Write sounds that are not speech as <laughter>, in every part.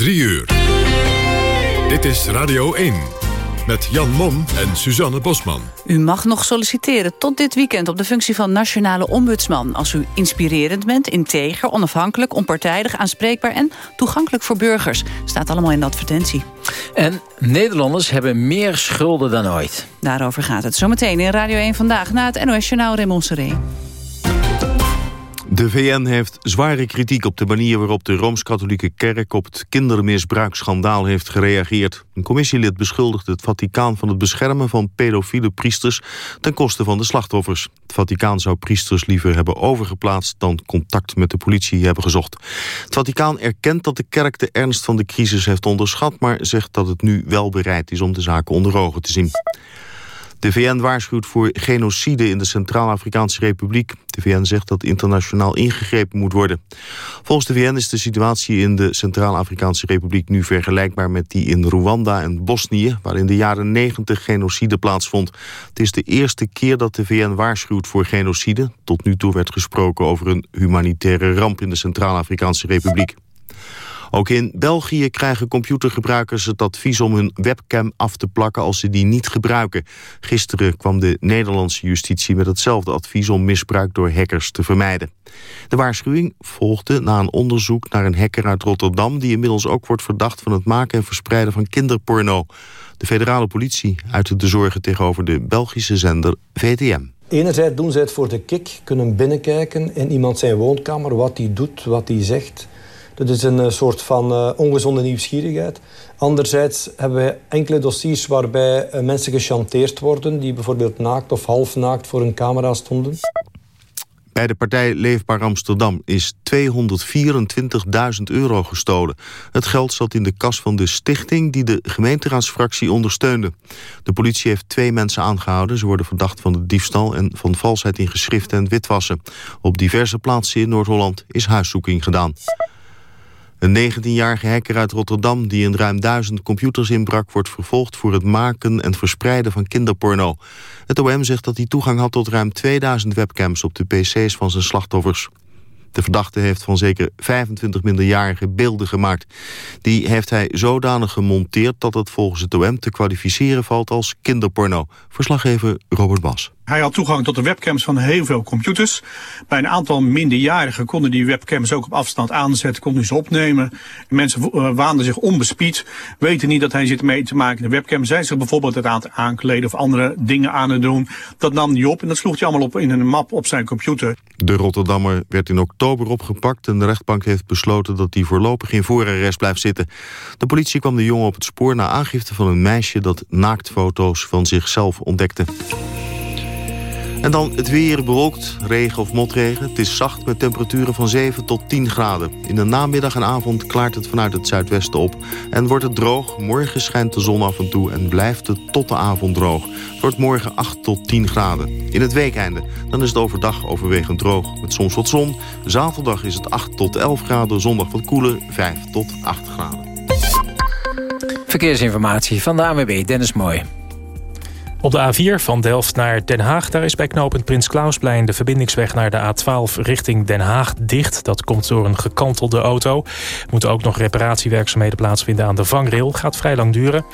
3 uur. Dit is Radio 1 met Jan Mom en Suzanne Bosman. U mag nog solliciteren tot dit weekend op de functie van nationale ombudsman... als u inspirerend bent, integer, onafhankelijk, onpartijdig, aanspreekbaar... en toegankelijk voor burgers. Staat allemaal in de advertentie. En Nederlanders hebben meer schulden dan ooit. Daarover gaat het zometeen in Radio 1 Vandaag... na het NOS Journaal Raymond Seré. De VN heeft zware kritiek op de manier waarop de Rooms-Katholieke Kerk op het kindermisbruiksschandaal heeft gereageerd. Een commissielid beschuldigt het Vaticaan van het beschermen van pedofiele priesters ten koste van de slachtoffers. Het Vaticaan zou priesters liever hebben overgeplaatst dan contact met de politie hebben gezocht. Het Vaticaan erkent dat de kerk de ernst van de crisis heeft onderschat, maar zegt dat het nu wel bereid is om de zaken onder ogen te zien. De VN waarschuwt voor genocide in de Centraal-Afrikaanse Republiek. De VN zegt dat internationaal ingegrepen moet worden. Volgens de VN is de situatie in de Centraal-Afrikaanse Republiek nu vergelijkbaar met die in Rwanda en Bosnië, waar in de jaren 90 genocide plaatsvond. Het is de eerste keer dat de VN waarschuwt voor genocide. Tot nu toe werd gesproken over een humanitaire ramp in de Centraal-Afrikaanse Republiek. Ook in België krijgen computergebruikers het advies om hun webcam af te plakken als ze die niet gebruiken. Gisteren kwam de Nederlandse justitie met hetzelfde advies om misbruik door hackers te vermijden. De waarschuwing volgde na een onderzoek naar een hacker uit Rotterdam die inmiddels ook wordt verdacht van het maken en verspreiden van kinderporno. De federale politie uitte de zorgen tegenover de Belgische zender VTM. Enerzijds doen ze het voor de kick, kunnen binnenkijken in iemand zijn woonkamer, wat hij doet, wat hij zegt. Dat is een eh, soort van uh, ongezonde nieuwsgierigheid. Anderzijds hebben wij enkele dossiers waarbij uh, mensen gechanteerd worden... die bijvoorbeeld naakt of half naakt voor een camera stonden. Bij de partij Leefbaar Amsterdam is 224.000 euro gestolen. Het geld zat in de kas van de stichting die de gemeenteraadsfractie ondersteunde. De politie heeft twee mensen aangehouden. Ze worden verdacht van de diefstal en van valsheid in geschriften en witwassen. Op diverse plaatsen in Noord-Holland is huiszoeking gedaan. Een 19-jarige hacker uit Rotterdam die in ruim duizend computers inbrak... wordt vervolgd voor het maken en verspreiden van kinderporno. Het OM zegt dat hij toegang had tot ruim 2000 webcams... op de pc's van zijn slachtoffers. De verdachte heeft van zeker 25 minderjarige beelden gemaakt. Die heeft hij zodanig gemonteerd dat het volgens het OM te kwalificeren valt als kinderporno. Verslaggever Robert Bas. Hij had toegang tot de webcams van heel veel computers. Bij een aantal minderjarigen konden die webcams ook op afstand aanzetten, konden ze opnemen. Mensen uh, waanden zich onbespied, weten niet dat hij zit mee te maken in de webcam. Zijn zich bijvoorbeeld het aan het aankleden of andere dingen aan het doen. Dat nam hij op en dat sloeg hij allemaal op in een map op zijn computer. De Rotterdammer werd in oktober opgepakt en de rechtbank heeft besloten dat hij voorlopig in voorarrest blijft zitten. De politie kwam de jongen op het spoor na aangifte van een meisje dat naaktfoto's van zichzelf ontdekte. En dan het weer bewolkt, regen of motregen. Het is zacht met temperaturen van 7 tot 10 graden. In de namiddag en avond klaart het vanuit het zuidwesten op. En wordt het droog. Morgen schijnt de zon af en toe en blijft het tot de avond droog. Het wordt morgen 8 tot 10 graden. In het weekeinde dan is het overdag overwegend droog. Met soms wat zon. Zaterdag is het 8 tot 11 graden. Zondag wat koeler, 5 tot 8 graden. Verkeersinformatie van de ANWB, Dennis Mooi. Op de A4 van Delft naar Den Haag, daar is bij knooppunt Prins Klausplein de verbindingsweg naar de A12 richting Den Haag dicht. Dat komt door een gekantelde auto. Moeten ook nog reparatiewerkzaamheden plaatsvinden aan de vangrail. Gaat vrij lang duren.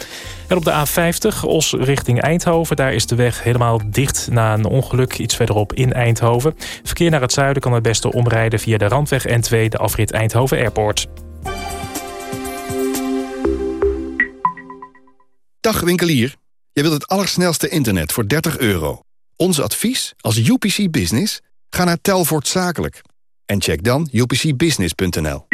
En op de A50 Os richting Eindhoven, daar is de weg helemaal dicht na een ongeluk iets verderop in Eindhoven. Verkeer naar het zuiden kan het beste omrijden via de Randweg N2, de afrit Eindhoven Airport. Dag winkelier. Je wilt het allersnelste internet voor 30 euro. Onze advies als UPC Business? Ga naar Telvoort Zakelijk. En check dan upcbusiness.nl.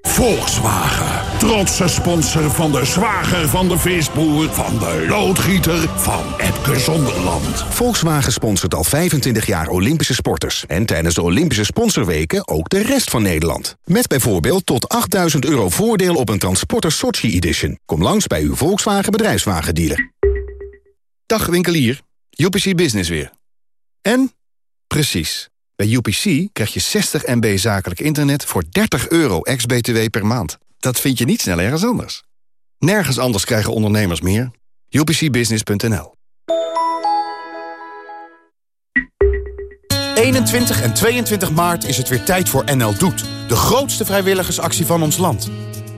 Volkswagen. Trotse sponsor van de zwager van de visboer... van de loodgieter van Epke Zonderland. Volkswagen sponsort al 25 jaar Olympische sporters. En tijdens de Olympische sponsorweken ook de rest van Nederland. Met bijvoorbeeld tot 8000 euro voordeel op een Transporter Sochi Edition. Kom langs bij uw Volkswagen bedrijfswagendealer. Dag winkelier, UPC Business weer. En? Precies. Bij UPC krijg je 60 MB zakelijk internet voor 30 euro ex-BTW per maand. Dat vind je niet snel ergens anders. Nergens anders krijgen ondernemers meer. UPCbusiness.nl 21 en 22 maart is het weer tijd voor NL Doet. De grootste vrijwilligersactie van ons land.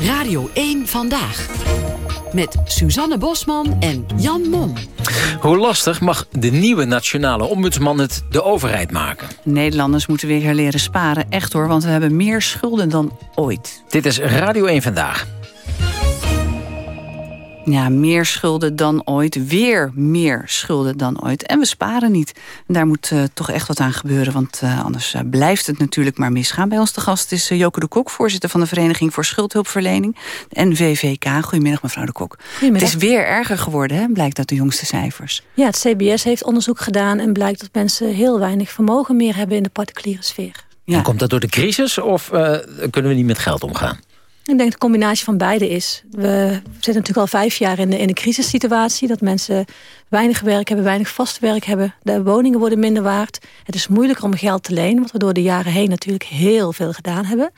Radio 1 Vandaag. Met Suzanne Bosman en Jan Mom. Hoe lastig mag de nieuwe nationale ombudsman het de overheid maken? Nederlanders moeten weer gaan leren sparen. Echt hoor, want we hebben meer schulden dan ooit. Dit is Radio 1 Vandaag. Ja, meer schulden dan ooit. Weer meer schulden dan ooit. En we sparen niet. En daar moet uh, toch echt wat aan gebeuren. Want uh, anders uh, blijft het natuurlijk maar misgaan. Bij ons de gast is Joke de Kok, voorzitter van de Vereniging voor Schuldhulpverlening. De NVVK. Goedemiddag mevrouw de Kok. Goedemiddag. Het is weer erger geworden, hè? blijkt uit de jongste cijfers. Ja, het CBS heeft onderzoek gedaan en blijkt dat mensen heel weinig vermogen meer hebben in de particuliere sfeer. Ja. Komt dat door de crisis of kunnen we niet met geld omgaan? Ik denk dat de combinatie van beide is. We zitten natuurlijk al vijf jaar in de, in de crisissituatie. Dat mensen weinig werk hebben, weinig vast werk hebben. De woningen worden minder waard. Het is moeilijker om geld te lenen. Wat we door de jaren heen natuurlijk heel veel gedaan hebben.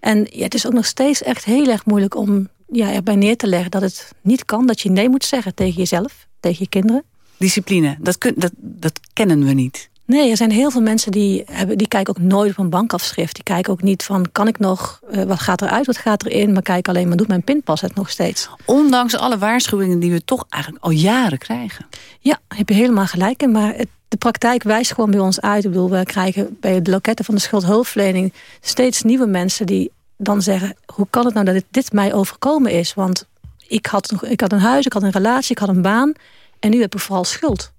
En ja, het is ook nog steeds echt heel erg moeilijk om ja, erbij neer te leggen... dat het niet kan, dat je nee moet zeggen tegen jezelf, tegen je kinderen. Discipline, dat, dat, dat kennen we niet. Nee, er zijn heel veel mensen die, hebben, die kijken ook nooit op een bankafschrift. Die kijken ook niet van, kan ik nog, uh, wat gaat eruit, wat gaat erin? Maar kijken alleen, maar doet mijn pinpas het nog steeds? Ondanks alle waarschuwingen die we toch eigenlijk al jaren krijgen. Ja, heb je helemaal gelijk in. Maar het, de praktijk wijst gewoon bij ons uit. Ik bedoel, we krijgen bij de loketten van de schuldhulpverlening... steeds nieuwe mensen die dan zeggen... hoe kan het nou dat dit, dit mij overkomen is? Want ik had, ik had een huis, ik had een relatie, ik had een baan... en nu heb ik vooral schuld.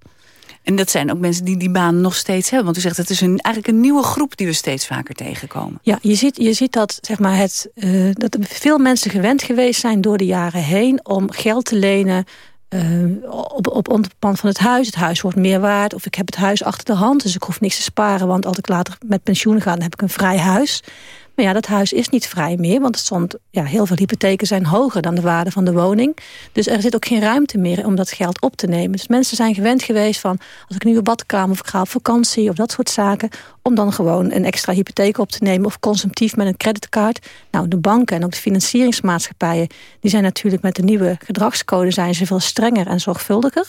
En dat zijn ook mensen die die baan nog steeds hebben. Want u zegt, het is een, eigenlijk een nieuwe groep die we steeds vaker tegenkomen. Ja, je ziet, je ziet dat, zeg maar, het, uh, dat veel mensen gewend geweest zijn door de jaren heen... om geld te lenen uh, op, op onderpand van het huis. Het huis wordt meer waard. Of ik heb het huis achter de hand, dus ik hoef niks te sparen. Want als ik later met pensioen ga, dan heb ik een vrij huis. Maar ja, dat huis is niet vrij meer. Want het stond, ja, heel veel hypotheken zijn hoger dan de waarde van de woning. Dus er zit ook geen ruimte meer om dat geld op te nemen. Dus mensen zijn gewend geweest van... als ik een nieuwe badkamer of ik ga op vakantie of dat soort zaken... om dan gewoon een extra hypotheek op te nemen... of consumptief met een creditcard. Nou, de banken en ook de financieringsmaatschappijen... die zijn natuurlijk met de nieuwe gedragscode... zijn ze veel strenger en zorgvuldiger.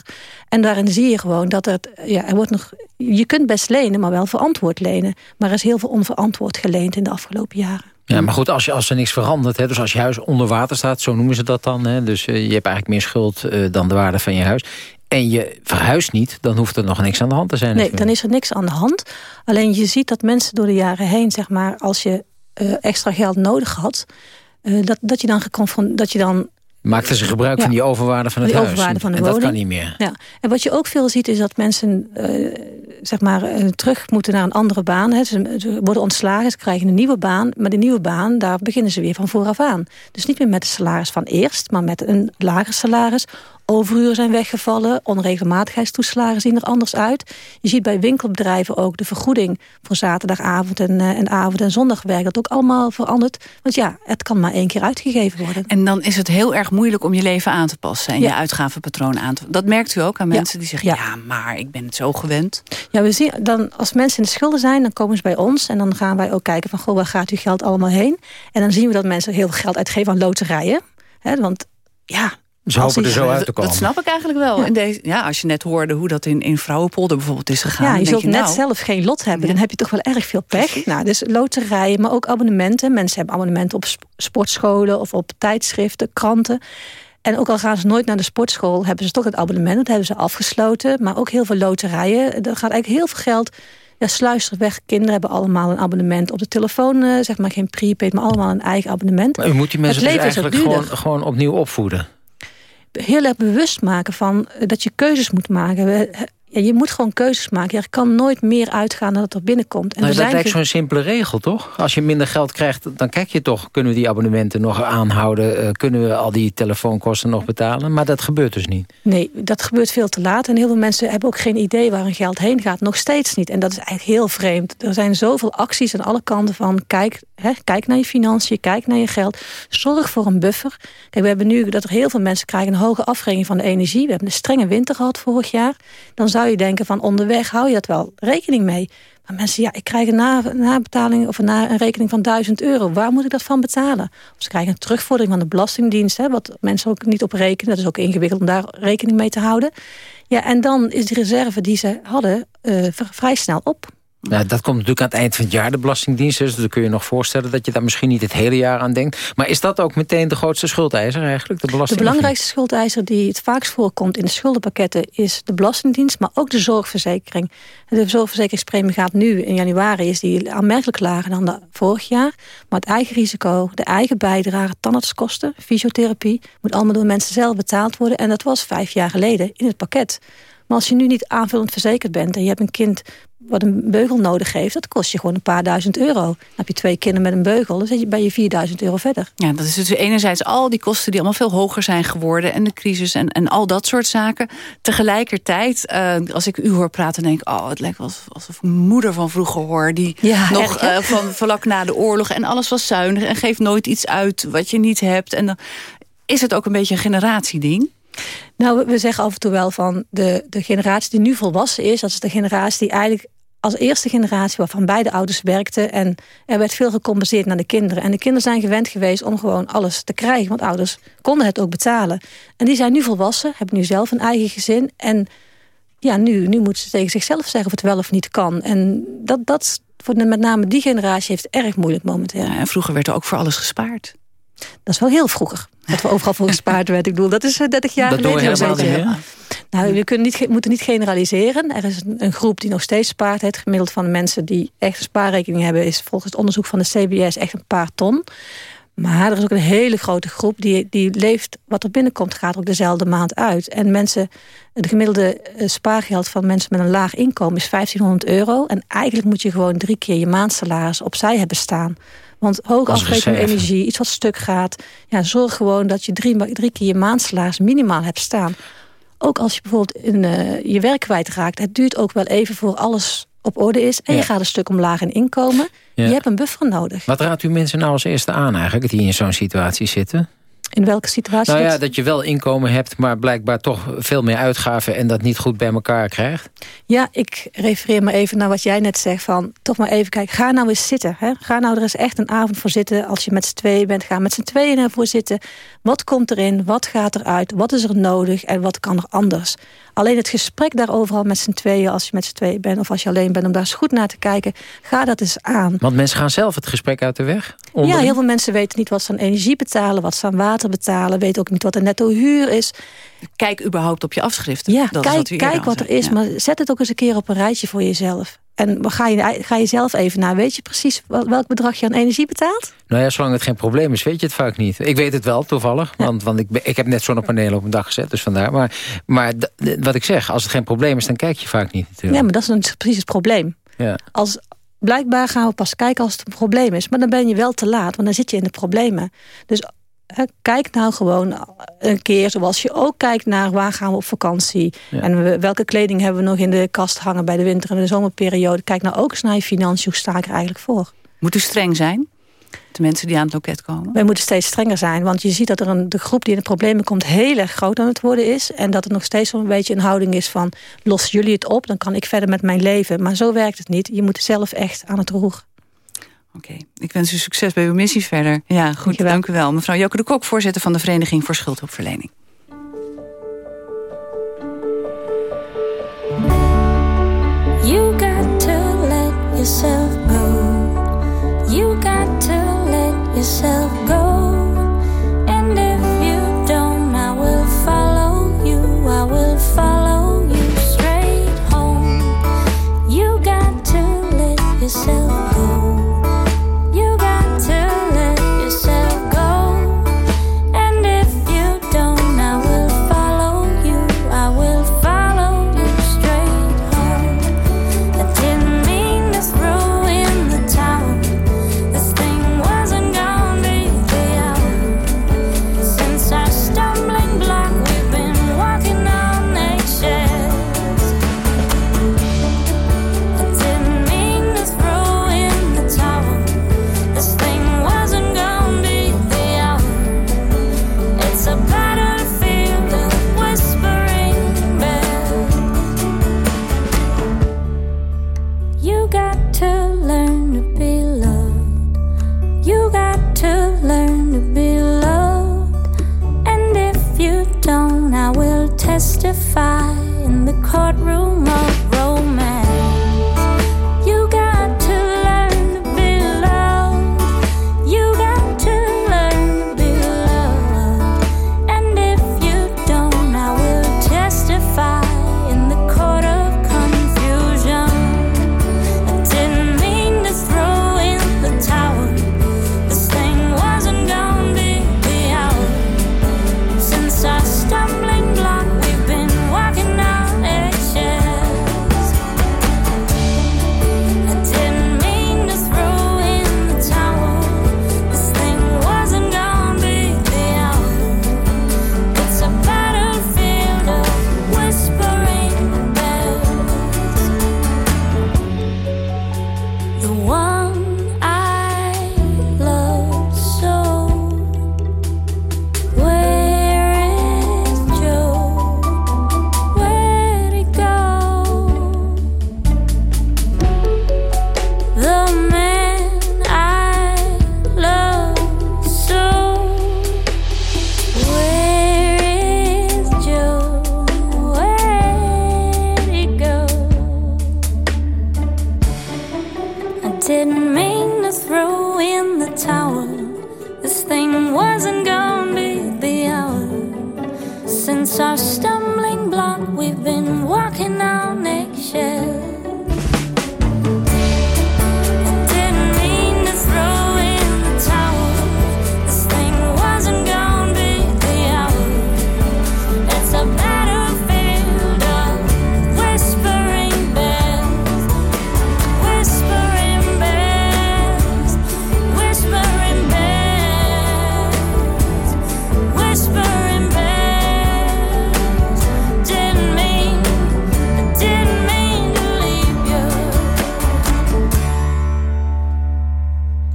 En daarin zie je gewoon dat het, ja, er wordt nog... je kunt best lenen, maar wel verantwoord lenen. Maar er is heel veel onverantwoord geleend in de afgelopen jaren. Ja, maar goed, als, je, als er niks verandert, hè, dus als je huis onder water staat, zo noemen ze dat dan. Hè, dus uh, je hebt eigenlijk meer schuld uh, dan de waarde van je huis. En je verhuist niet, dan hoeft er nog niks aan de hand te zijn. Nee, dan is er niks aan de hand. Alleen je ziet dat mensen door de jaren heen, zeg maar, als je uh, extra geld nodig had, dat, dat je dan geconfronteerd, dat je dan Maakten ze gebruik ja. van die overwaarde van het die huis. Overwaarde van de en woning. dat kan niet meer. Ja. En wat je ook veel ziet is dat mensen uh, zeg maar, uh, terug moeten naar een andere baan. Hè. Ze, ze, worden ontslagen, ze krijgen een nieuwe baan. Maar die nieuwe baan, daar beginnen ze weer van vooraf aan. Dus niet meer met het salaris van eerst, maar met een lager salaris. Overuren zijn weggevallen, onregelmatigheidstoeslagen zien er anders uit. Je ziet bij winkelbedrijven ook de vergoeding voor zaterdagavond en, uh, en avond- en zondagwerk. Dat ook allemaal veranderd. Want ja, het kan maar één keer uitgegeven worden. En dan is het heel erg moeilijk om je leven aan te passen en ja. je uitgavenpatroon aan te Dat merkt u ook aan mensen ja. die zeggen, ja. ja. maar ik ben het zo gewend. Ja, we zien dan als mensen in de schulden zijn, dan komen ze bij ons en dan gaan wij ook kijken van, goh, waar gaat uw geld allemaal heen? En dan zien we dat mensen heel veel geld uitgeven aan loterijen. Hè, want ja, ze hopen er zo uit te komen. Dat snap ik eigenlijk wel. Ja. In deze, ja, als je net hoorde hoe dat in, in Vrouwenpolder bijvoorbeeld is gegaan. Ja, je zult je, net nou, zelf geen lot hebben. Ja. Dan heb je toch wel erg veel pech. Nou, dus loterijen, maar ook abonnementen. Mensen hebben abonnementen op sportscholen of op tijdschriften, kranten. En ook al gaan ze nooit naar de sportschool, hebben ze toch het abonnement. Dat hebben ze afgesloten. Maar ook heel veel loterijen. Er gaat eigenlijk heel veel geld ja, sluister weg. Kinderen hebben allemaal een abonnement op de telefoon. Uh, zeg maar geen prepaid, maar allemaal een eigen abonnement. Maar u moet die mensen dus eigenlijk gewoon, gewoon opnieuw opvoeden? Heel erg bewust maken van dat je keuzes moet maken. We, ja, je moet gewoon keuzes maken. Er kan nooit meer uitgaan dan dat er binnenkomt. En nou, dat lijkt zo'n simpele regel, toch? Als je minder geld krijgt, dan kijk je toch... kunnen we die abonnementen nog aanhouden? Uh, kunnen we al die telefoonkosten nog betalen? Maar dat gebeurt dus niet. Nee, dat gebeurt veel te laat. En heel veel mensen hebben ook geen idee waar hun geld heen gaat. Nog steeds niet. En dat is eigenlijk heel vreemd. Er zijn zoveel acties aan alle kanten van... kijk, hè, kijk naar je financiën, kijk naar je geld. Zorg voor een buffer. Kijk, we hebben nu dat er heel veel mensen krijgen... een hoge afrekening van de energie. We hebben een strenge winter gehad vorig jaar. Dan zou je denken van onderweg hou je dat wel rekening mee. Maar mensen, ja, ik krijg een nabetaling of een, rekening van 1000 euro. Waar moet ik dat van betalen? Ze krijgen een terugvordering van de Belastingdienst. Hè, wat mensen ook niet op rekenen. Dat is ook ingewikkeld om daar rekening mee te houden. Ja, en dan is de reserve die ze hadden uh, vrij snel op. Nou, dat komt natuurlijk aan het eind van het jaar, de Belastingdienst. Dus dan kun je nog voorstellen dat je daar misschien niet het hele jaar aan denkt. Maar is dat ook meteen de grootste schuldeiser eigenlijk, de? De belangrijkste schuldeiser die het vaakst voorkomt in de schuldenpakketten... is de Belastingdienst, maar ook de zorgverzekering. De zorgverzekeringspremie gaat nu in januari... is die aanmerkelijk lager dan de vorig jaar. Maar het eigen risico, de eigen bijdrage, tandartskosten... fysiotherapie, moet allemaal door mensen zelf betaald worden. En dat was vijf jaar geleden in het pakket. Maar als je nu niet aanvullend verzekerd bent... en je hebt een kind wat een beugel nodig heeft... dat kost je gewoon een paar duizend euro. Dan heb je twee kinderen met een beugel, dan zit je bij je 4000 euro verder. Ja, dat is dus enerzijds al die kosten die allemaal veel hoger zijn geworden... en de crisis en, en al dat soort zaken. Tegelijkertijd, uh, als ik u hoor praten, denk ik... oh, het lijkt wel alsof ik moeder van vroeger hoor... die ja, nog uh, van vlak na de oorlog en alles was zuinig... en geeft nooit iets uit wat je niet hebt. En dan is het ook een beetje een generatieding... Nou, we zeggen af en toe wel van de, de generatie die nu volwassen is... dat is de generatie die eigenlijk als eerste generatie waarvan beide ouders werkten... en er werd veel gecompenseerd naar de kinderen. En de kinderen zijn gewend geweest om gewoon alles te krijgen... want ouders konden het ook betalen. En die zijn nu volwassen, hebben nu zelf een eigen gezin... en ja, nu, nu moeten ze tegen zichzelf zeggen of het wel of niet kan. En dat, dat voor met name die generatie heeft erg moeilijk momenteel. En vroeger werd er ook voor alles gespaard. Dat is wel heel vroeger. Dat we overal voor gespaard werd. Ik bedoel, dat is 30 eh, jaar dat geleden. Dat helemaal Nou, we kunnen niet, moeten niet generaliseren. Er is een, groep die nog steeds spaart. Het gemiddeld van de mensen die echt een spaarrekening hebben... is volgens het onderzoek van de CBS echt een paar ton. Maar er is ook een hele grote groep die, die leeft... wat er binnenkomt gaat ook dezelfde maand uit. En mensen, het gemiddelde eh, spaargeld van mensen met een laag inkomen... is 1500 euro. En eigenlijk moet je gewoon drie keer je maandsalaris opzij hebben staan... Want hoog afgerekende energie, iets wat stuk gaat... Ja, zorg gewoon dat je drie, drie keer je maandsalaris minimaal hebt staan. Ook als je bijvoorbeeld in, uh, je werk kwijtraakt... het duurt ook wel even voor alles op orde is... en je gaat een stuk omlaag in inkomen. Je hebt een buffer nodig. Wat raadt u mensen nou als eerste aan eigenlijk... die in zo'n situatie zitten? In welke situatie? Nou ja, dat je wel inkomen hebt, maar blijkbaar toch veel meer uitgaven... en dat niet goed bij elkaar krijgt. Ja, ik refereer maar even naar wat jij net zegt. Van, toch maar even kijken, ga nou eens zitten. Hè? Ga nou er eens echt een avond voor zitten. Als je met z'n tweeën bent, ga met z'n tweeën ervoor zitten. Wat komt erin? Wat gaat eruit? Wat is er nodig? En wat kan er anders? Alleen het gesprek daarover al met z'n tweeën... als je met z'n tweeën bent of als je alleen bent... om daar eens goed naar te kijken, ga dat eens aan. Want mensen gaan zelf het gesprek uit de weg? Ja, heel veel mensen weten niet wat ze aan energie betalen... wat ze aan water betalen, weten ook niet wat de netto huur is. Kijk überhaupt op je afschriften. Ja, dat kijk, wat, kijk wat er is, maar zet het ook eens een keer op een rijtje voor jezelf. En ga je, ga je zelf even naar, weet je precies welk bedrag je aan energie betaalt? Nou ja, zolang het geen probleem is, weet je het vaak niet. Ik weet het wel, toevallig, want, want ik, ik heb net zonnepanelen op mijn dag gezet, dus vandaar. Maar, maar wat ik zeg, als het geen probleem is, dan kijk je vaak niet natuurlijk. Ja, maar dat is dan precies het probleem. Ja. Als, blijkbaar gaan we pas kijken als het een probleem is. Maar dan ben je wel te laat, want dan zit je in de problemen. Dus kijk nou gewoon een keer zoals je ook kijkt naar waar gaan we op vakantie. En welke kleding hebben we nog in de kast hangen bij de winter- en de zomerperiode. Kijk nou ook eens naar je financiën. Hoe sta ik er eigenlijk voor? Moet u streng zijn? De mensen die aan het loket komen? Wij moeten steeds strenger zijn. Want je ziet dat er een, de groep die in de problemen komt heel erg groot aan het worden is. En dat het nog steeds zo'n beetje een houding is van... los jullie het op, dan kan ik verder met mijn leven. Maar zo werkt het niet. Je moet zelf echt aan het roer. Oké, ik wens u succes bij uw missie verder. Ja, goed, dank, u wel. Mevrouw Joke de Kok, voorzitter van de Vereniging voor Schuldhulpverlening. You got to let yourself go. You got to let yourself go.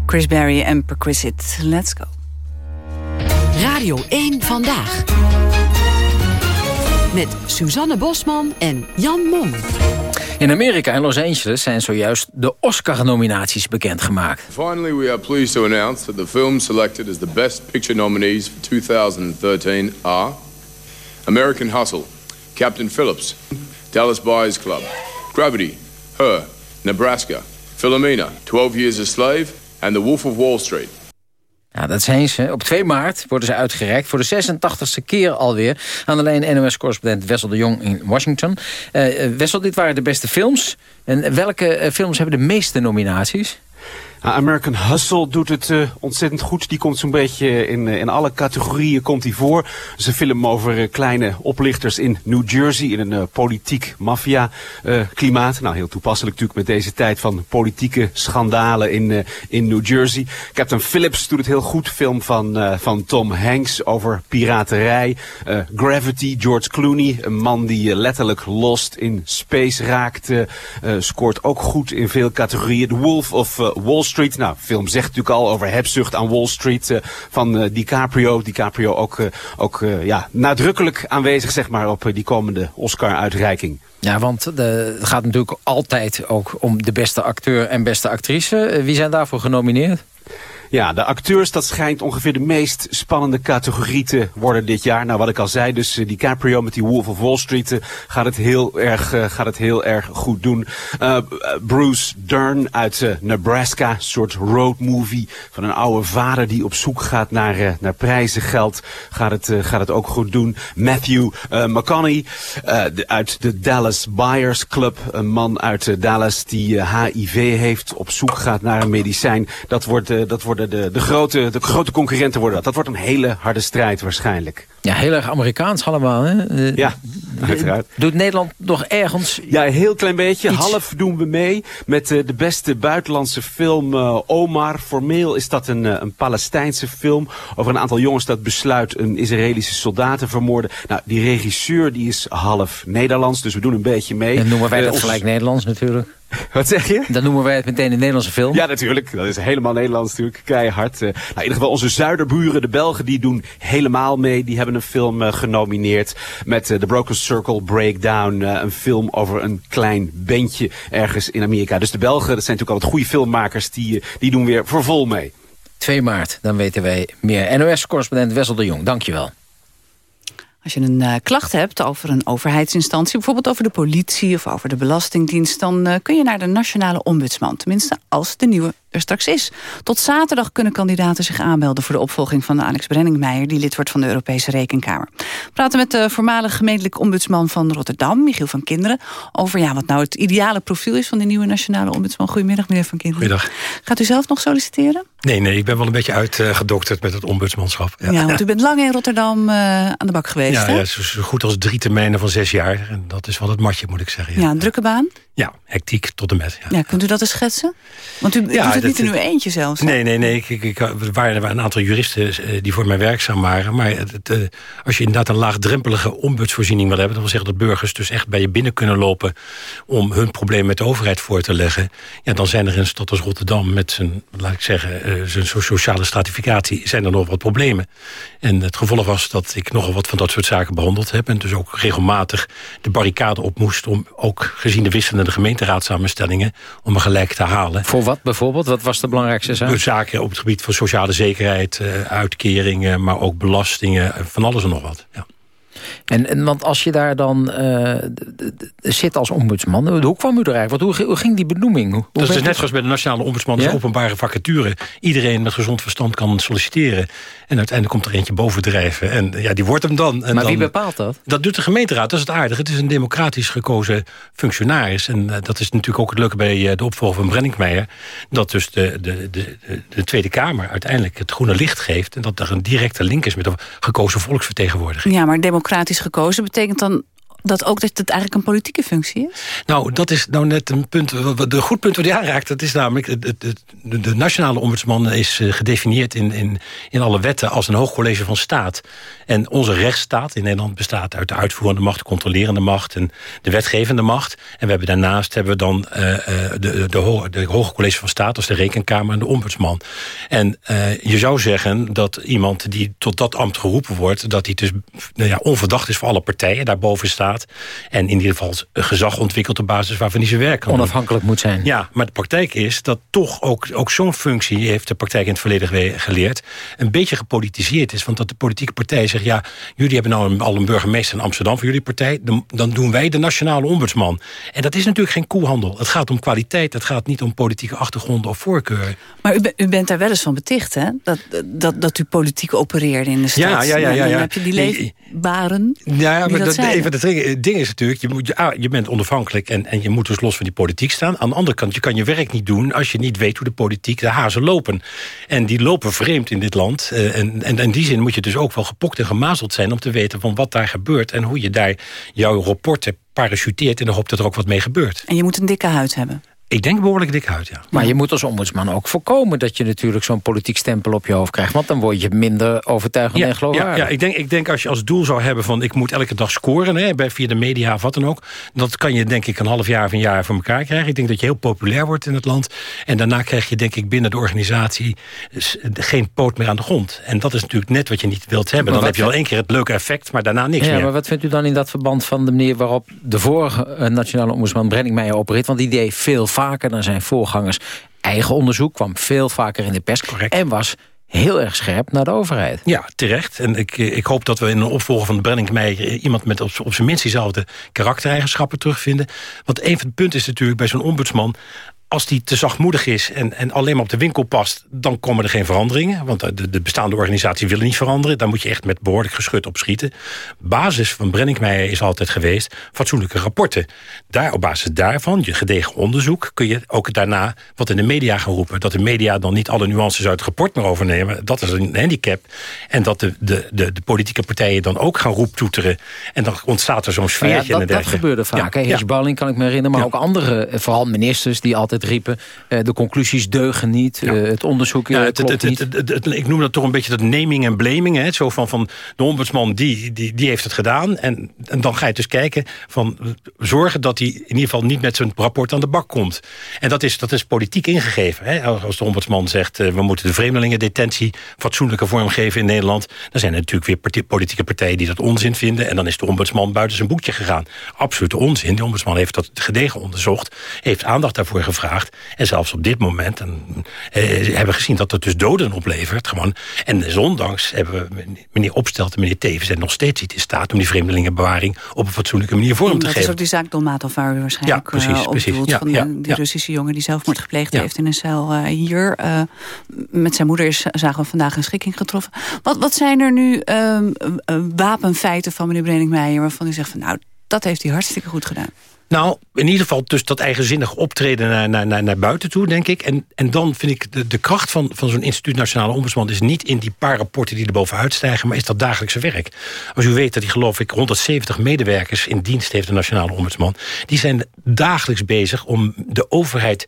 Chris Berry en Perquisite. Let's go. Radio 1 Vandaag. Met Suzanne Bosman en Jan Mom. In Amerika en Los Angeles zijn zojuist de Oscar-nominaties bekendgemaakt. Finally, we are pleased to announce that the films selected as the Best Picture nominees for 2013 are... American Hustle, Captain Phillips, Dallas Buyers Club, Gravity, Her, Nebraska, Philomena, 12 Years a Slave... and The Wolf of Wall Street. Ja, dat zijn ze. Op 2 maart worden ze uitgereikt. Voor de 86e keer alweer. Aan de NOS-correspondent Wessel de Jong in Washington. Uh, Wessel, dit waren de beste films. En welke uh, films hebben de meeste nominaties? American Hustle doet het uh, ontzettend goed. Die komt zo'n beetje in, uh, in alle categorieën komt die voor. Het is een film over kleine oplichters in New Jersey. In een politiek maffia klimaat. Nou, heel toepasselijk natuurlijk met deze tijd van politieke schandalen in, in New Jersey. Captain Phillips doet het heel goed. Film van, van Tom Hanks over piraterij. Gravity, George Clooney. Een man die letterlijk lost in space raakt. scoort ook goed in veel categorieën. The Wolf of Wall Street. Nou, de film zegt natuurlijk al over hebzucht aan Wall Street uh, van uh, DiCaprio. DiCaprio ook, uh, ook ja, nadrukkelijk aanwezig zeg maar, op die komende Oscar-uitreiking. Ja, want het gaat natuurlijk altijd ook om de beste acteur en beste actrice. Wie zijn daarvoor genomineerd? Ja, de acteurs, dat schijnt ongeveer de meest spannende categorie te worden dit jaar. Nou, wat ik al zei, dus uh, DiCaprio met die Wolf of Wall Street uh, gaat, het heel erg, uh, gaat het heel erg goed doen. Bruce Dern uit Nebraska, een soort road movie van een oude vader die op zoek gaat naar, naar prijzengeld. Gaat het, gaat het ook goed doen. Matthew McConaughey uit de Dallas Buyers Club, een man uit Dallas die HIV heeft, op zoek gaat naar een medicijn. Dat wordt, dat wordt de, de, de, grote, de grote concurrenten worden dat. Dat wordt een hele harde strijd waarschijnlijk. Ja, heel erg Amerikaans allemaal. Hè? ja, uiteraard. Doet Nederland nog ergens Ja, een heel klein beetje. Half doen we mee met uh, de beste buitenlandse film uh, Omar. Formeel is dat een, uh, een Palestijnse film over een aantal jongens dat besluit een Israëlische soldaat te vermoorden. Nou, die regisseur die is half Nederlands, dus we doen een beetje mee. En noemen wij dat gelijk Nederlands natuurlijk. <laughs> Wat zeg je? Dan noemen wij het meteen een Nederlandse film. Ja, natuurlijk. Dat is helemaal Nederlands natuurlijk. Keihard. Uh, nou, in ieder geval onze zuiderburen, de Belgen, die doen helemaal mee. Die hebben een film uh, genomineerd met uh, The Broken Circle Breakdown. een film over een klein bandje ergens in Amerika. Dus de Belgen, dat zijn natuurlijk altijd goede filmmakers, die, die doen weer voor vol mee. 2 maart, dan weten wij meer. NOS-correspondent Wessel de Jong, dankjewel. Als je een uh, klacht hebt over een overheidsinstantie... bijvoorbeeld over de politie of over de Belastingdienst... dan uh, kun je naar de Nationale Ombudsman. Tenminste, als de nieuwe er straks is. Tot zaterdag kunnen kandidaten zich aanmelden... voor de opvolging van Alex Brenningmeijer... die lid wordt van de Europese Rekenkamer. We praten met de voormalige gemeentelijk ombudsman van Rotterdam... Michiel van Kinderen, over ja, wat nou het ideale profiel is... van de nieuwe Nationale Ombudsman. Goedemiddag, meneer van Kinderen. Goedendag. Gaat u zelf nog solliciteren? Nee, nee, ik ben wel een beetje uitgedokterd met het ombudsmanschap. Ja, ja <laughs> want u bent lang in Rotterdam uh, aan de bak geweest, ja, hè? Ja, zo goed als drie termijnen van zes jaar. En dat is wel het matje, moet ik zeggen. Ja, ja een drukke baan? Ja, hectiek tot en met. Ja, ja kunt u dat eens schetsen? Want u ja, het niet in uw eentje zelfs. Nee, nee, nee. Ik, ik, ik, er waren een aantal juristen die voor mij werkzaam waren. Maar het, het, als je inderdaad een laagdrempelige ombudsvoorziening wil hebben... dat wil zeggen dat burgers dus echt bij je binnen kunnen lopen... om hun probleem met de overheid voor te leggen... Ja, dan zijn er in een stad als Rotterdam met zijn, laat ik zeggen... zijn sociale stratificatie, zijn er nog wat problemen. En het gevolg was dat ik nogal wat van dat soort zaken behandeld heb... en dus ook regelmatig de barricade op moest... om ook gezien de wisselende gemeenteraadssamenstellingen om me gelijk te halen. Voor wat bijvoorbeeld? Wat was de belangrijkste zaak? Zaken op het gebied van sociale zekerheid, uitkeringen, maar ook belastingen, van alles en nog wat. Ja. En, en want als je daar dan uh, zit als ombudsman, hoe kwam u er eigenlijk? Want hoe, hoe ging die benoeming? Hoe, dat is dus net zoals bij de nationale ombudsman, ja? openbare vacature. Iedereen met gezond verstand kan solliciteren. En uiteindelijk komt er eentje bovendrijven. En ja, die wordt hem dan. En maar wie bepaalt dat? Dat doet de gemeenteraad, dat is het aardige. Het is een democratisch gekozen functionaris. En uh, dat is natuurlijk ook het leuke bij uh, de opvolger van Brenningmeijer. Dat dus de, de, de, de, Tweede Kamer uiteindelijk het groene licht geeft. En dat er een directe link is met de gekozen volksvertegenwoordiging. Ja, maar democratisch gekozen. Betekent dan dat ook dat het eigenlijk een politieke functie is? Nou, dat is nou net een punt, de goed punt wat je aanraakt. Dat is namelijk, de, de, nationale ombudsman is eh, gedefinieerd in, in, in alle wetten als een hoogcollege van staat. En onze rechtsstaat in Nederland bestaat uit de uitvoerende macht, de controlerende macht en de wetgevende macht. En we hebben daarnaast hebben we dan uh, de, de, de, Hoge College van Staat als de Rekenkamer en de ombudsman. En je zou zeggen dat iemand die tot dat ambt geroepen wordt, dat hij dus nou ja, onverdacht is voor alle partijen, daarboven staat. En in ieder geval gezag ontwikkelt op basis waarvan hij zijn werk kan Onafhankelijk moet zijn. Ja, maar de praktijk is dat toch ook, ook zo'n functie, heeft de praktijk in het verleden geleerd, een beetje gepolitiseerd is. Want dat de politieke partij zegt, ja, jullie hebben nou al een burgemeester in Amsterdam voor jullie partij, dan doen wij de nationale ombudsman. En dat is natuurlijk geen koehandel. Het gaat om kwaliteit, het gaat niet om politieke achtergronden of voorkeuren. Maar u, u bent daar wel eens van beticht, hè? Dat, dat, dat u politiek opereerde in de stad. Ja, ja, ja. ja, ja. Dan heb je die leefbaren. Ja, ja maar dat, even het ding is natuurlijk, je, moet, je, ah, je bent onafhankelijk en, en je moet dus los van die politiek staan. Aan de andere kant, je kan je werk niet doen als je niet weet hoe de politiek, de hazen lopen. En die lopen vreemd in dit land. Uh, en, en in die zin moet je dus ook wel gepokt en gemazeld zijn om te weten van wat daar gebeurt en hoe je daar jouw rapporten parachuteert in de hoop dat er ook wat mee gebeurt. En je moet een dikke huid hebben. Ik denk behoorlijk dik uit, ja. Maar je moet als ombudsman ook voorkomen... dat je natuurlijk zo'n politiek stempel op je hoofd krijgt. Want dan word je minder overtuigend en geloofwaardig. Ja, ja, ik, denk, ik denk als je als doel zou hebben van... ik moet elke dag scoren, hè, bij, via de media of wat dan ook... dat kan je denk ik een half jaar of een jaar voor elkaar krijgen. Ik denk dat je heel populair wordt in het land. En daarna krijg je denk ik binnen de organisatie... geen poot meer aan de grond. En dat is natuurlijk net wat je niet wilt hebben. dan heb je al één keer het leuke effect, maar daarna niks ja, meer. Maar wat vindt u dan in dat verband van de manier... waarop de vorige eh, nationale ombudsman Brenningmeijer opereert? Want die deed veel vaker dan zijn voor voorgangers eigen onderzoek kwam veel vaker in de pers. Correct. En was heel erg scherp naar de overheid. Ja, terecht. En ik, ik hoop dat we in een opvolger van Brenningmeijer... iemand met op, op zijn minst diezelfde karaktereigenschappen terugvinden. Want een van de punten is natuurlijk bij zo'n ombudsman als die te zachtmoedig is en, en alleen maar op de winkel past... dan komen er geen veranderingen, want de, de bestaande organisatie willen niet veranderen. Daar moet je echt met behoorlijk geschut op schieten. Basis van Brenningmeijer is altijd geweest fatsoenlijke rapporten. Daar, op basis daarvan, je gedegen onderzoek... kun je ook daarna wat in de media gaan roepen. Dat de media dan niet alle nuances uit het rapport meer overnemen. Dat is een handicap. En dat de, de, de, de politieke partijen dan ook gaan roeptoeteren. En dan ontstaat er zo'n sfeertje. Nou ja, dat, dat gebeurde vaak. Ja, ja. Balling kan ik me herinneren, maar ook andere... Eh, vooral ministers die altijd riepen... Uh, de conclusies deugen niet, uh, het onderzoek ja, het, klopt het, het, ik noem dat toch een beetje dat naming en blaming. Hè? Zo van, van de ombudsman, die, die, die heeft het gedaan. En, en dan ga je dus kijken van zorgen dat hij in ieder geval niet met zijn rapport aan de bak komt. En dat is, dat is politiek ingegeven. Hè? Als de ombudsman zegt, uh, we moeten de vreemdelingendetentie fatsoenlijke vorm geven in Nederland. Dan zijn er natuurlijk weer politieke partijen die dat onzin vinden. En dan is de ombudsman buiten zijn boekje gegaan. Absoluut onzin. De ombudsman heeft dat gedegen onderzocht. Heeft aandacht daarvoor gevraagd en zelfs op dit moment en, eh, hebben we gezien dat het dus doden oplevert. Gewoon. En zondanks hebben we meneer Opstelt en meneer Tevens... en nog steeds niet in staat om die vreemdelingenbewaring... op een fatsoenlijke manier vorm te geven. Dat is ook die zaak Waar u waarschijnlijk ja, precies, uh, precies. Ja, van ja, die, Russische jongen die zelfmoord gepleegd heeft in een cel uh, hier. Uh, met zijn moeder is, zagen we vandaag een schikking getroffen. Wat, wat zijn er nu ehm, wapenfeiten van meneer Brenningmeijer... waarvan u zegt van nou, dat heeft hij hartstikke goed gedaan? Nou, in ieder geval dus dat eigenzinnig optreden naar, naar, naar, naar buiten toe, denk ik. En, en dan vind ik de, de kracht van, van zo'n instituut Nationale Ombudsman... is niet in die paar rapporten die er bovenuit stijgen... maar is dat dagelijkse werk. Als u weet dat die, geloof ik, 170 medewerkers in dienst heeft... de Nationale Ombudsman, die zijn dagelijks bezig om de overheid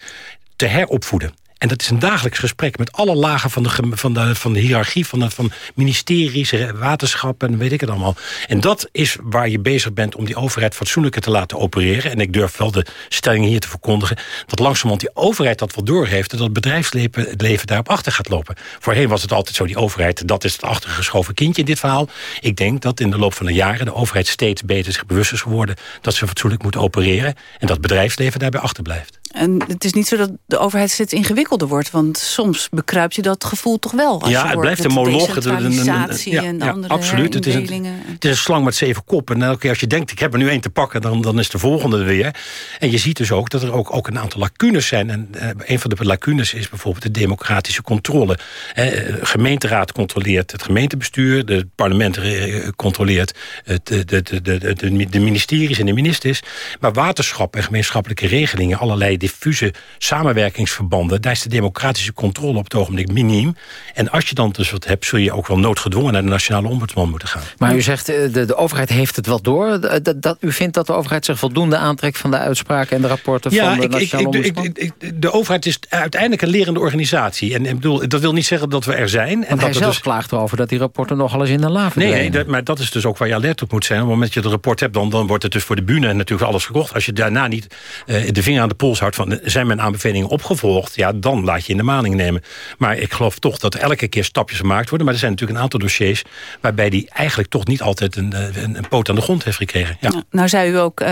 te heropvoeden. En dat is een dagelijks gesprek met alle lagen van de, van de, van de hiërarchie... Van, van ministeries, waterschappen en weet ik het allemaal. En dat is waar je bezig bent om die overheid fatsoenlijker te laten opereren. En ik durf wel de stelling hier te verkondigen... dat langzamerhand die overheid dat wel doorheeft... en dat het bedrijfsleven het leven daarop achter gaat lopen. Voorheen was het altijd zo, die overheid... dat is het achtergeschoven kindje in dit verhaal. Ik denk dat in de loop van de jaren de overheid steeds beter zich bewust is geworden... dat ze fatsoenlijk moet opereren... en dat bedrijfsleven daarbij achterblijft. En het is niet zo dat de overheid steeds ingewikkelder wordt. Want soms bekruipt je dat gevoel toch wel. Als ja, je het blijft een moloch. ja, en ja, absoluut. Het is, een, het is een slang met zeven koppen. En elke keer als je denkt, ik heb er nu één te pakken... dan, dan is de volgende er weer. En je ziet dus ook dat er ook, ook een aantal lacunes zijn. En eh, een van de lacunes is bijvoorbeeld de democratische controle. Eh, de gemeenteraad controleert het gemeentebestuur. De parlement eh, controleert het, de, de, de, de, de ministeries en de ministers. Maar waterschap en gemeenschappelijke regelingen... allerlei diffuse samenwerkingsverbanden... daar is de democratische controle op het ogenblik miniem. En als je dan dus wat hebt, zul je ook wel noodgedwongen... naar de nationale ombudsman moeten gaan. Maar u zegt, eh, de, de overheid heeft het wel door. Dat, dat, u vindt dat de overheid zich voldoende aantrekt... van de uitspraken en de rapporten van de nationale ombudsman? Ik, ik, de overheid is uiteindelijk een lerende organisatie. En, en bedoel, dat wil niet zeggen dat we er zijn. en dat hij zelf dus... klaagt erover dat die rapporten nogal eens in de la Nee, nee dat, maar dat is dus ook waar je alert op moet zijn. Op het moment dat je het rapport hebt, dan, dan wordt het dus voor de bühne natuurlijk alles gekocht. Als je daarna niet uh, de vinger aan de pols houdt van zijn mijn aanbevelingen opgevolgd, ja, dan laat je in de maning nemen. Maar ik geloof toch dat elke keer stapjes gemaakt worden. Maar er zijn natuurlijk een aantal dossiers waarbij die eigenlijk toch niet altijd een, eh, een, een poot aan de grond heeft gekregen. Ja. Nou, nou zei u ook, uh,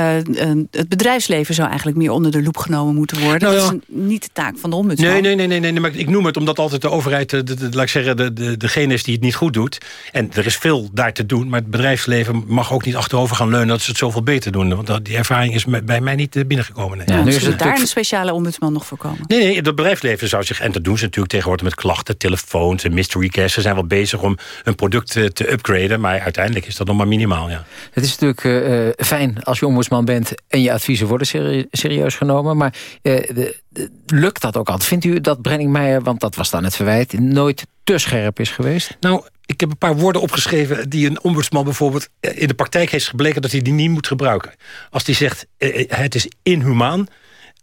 het bedrijfsleven zou eigenlijk meer onder de loep genomen moeten worden. Nou, dat is niet de taak van de ombudsman. Nee, nee, nee, nee, nee, maar ik noem het omdat altijd de overheid, de, de, laat ik zeggen, de, de, degene is die het niet goed doet. En er is veel daar te doen, maar het bedrijfsleven mag ook niet achterover gaan leunen dat ze het zoveel beter doen. Want die ervaring is bij mij niet binnengekomen. Nee. Ja, nu is het daar een speciale ombudsman nog voor komen? Nee, nee, het bedrijfsleven zou zich, en dat doen ze natuurlijk tegenwoordig met klachten, telefoons en mystery cash. Ze zijn wel bezig om hun product te upgraden, maar uiteindelijk is dat nog maar minimaal. Ja. Het is natuurlijk uh, fijn als je ombudsman bent en je adviezen worden serieus genomen, maar uh, de, lukt dat ook altijd? Vindt u dat Brenning Meijer, want dat was dan het verwijt, nooit te scherp is geweest? Nou, ik heb een paar woorden opgeschreven die een ombudsman bijvoorbeeld in de praktijk heeft gebleken dat hij die niet moet gebruiken. Als hij zegt, het is inhumaan,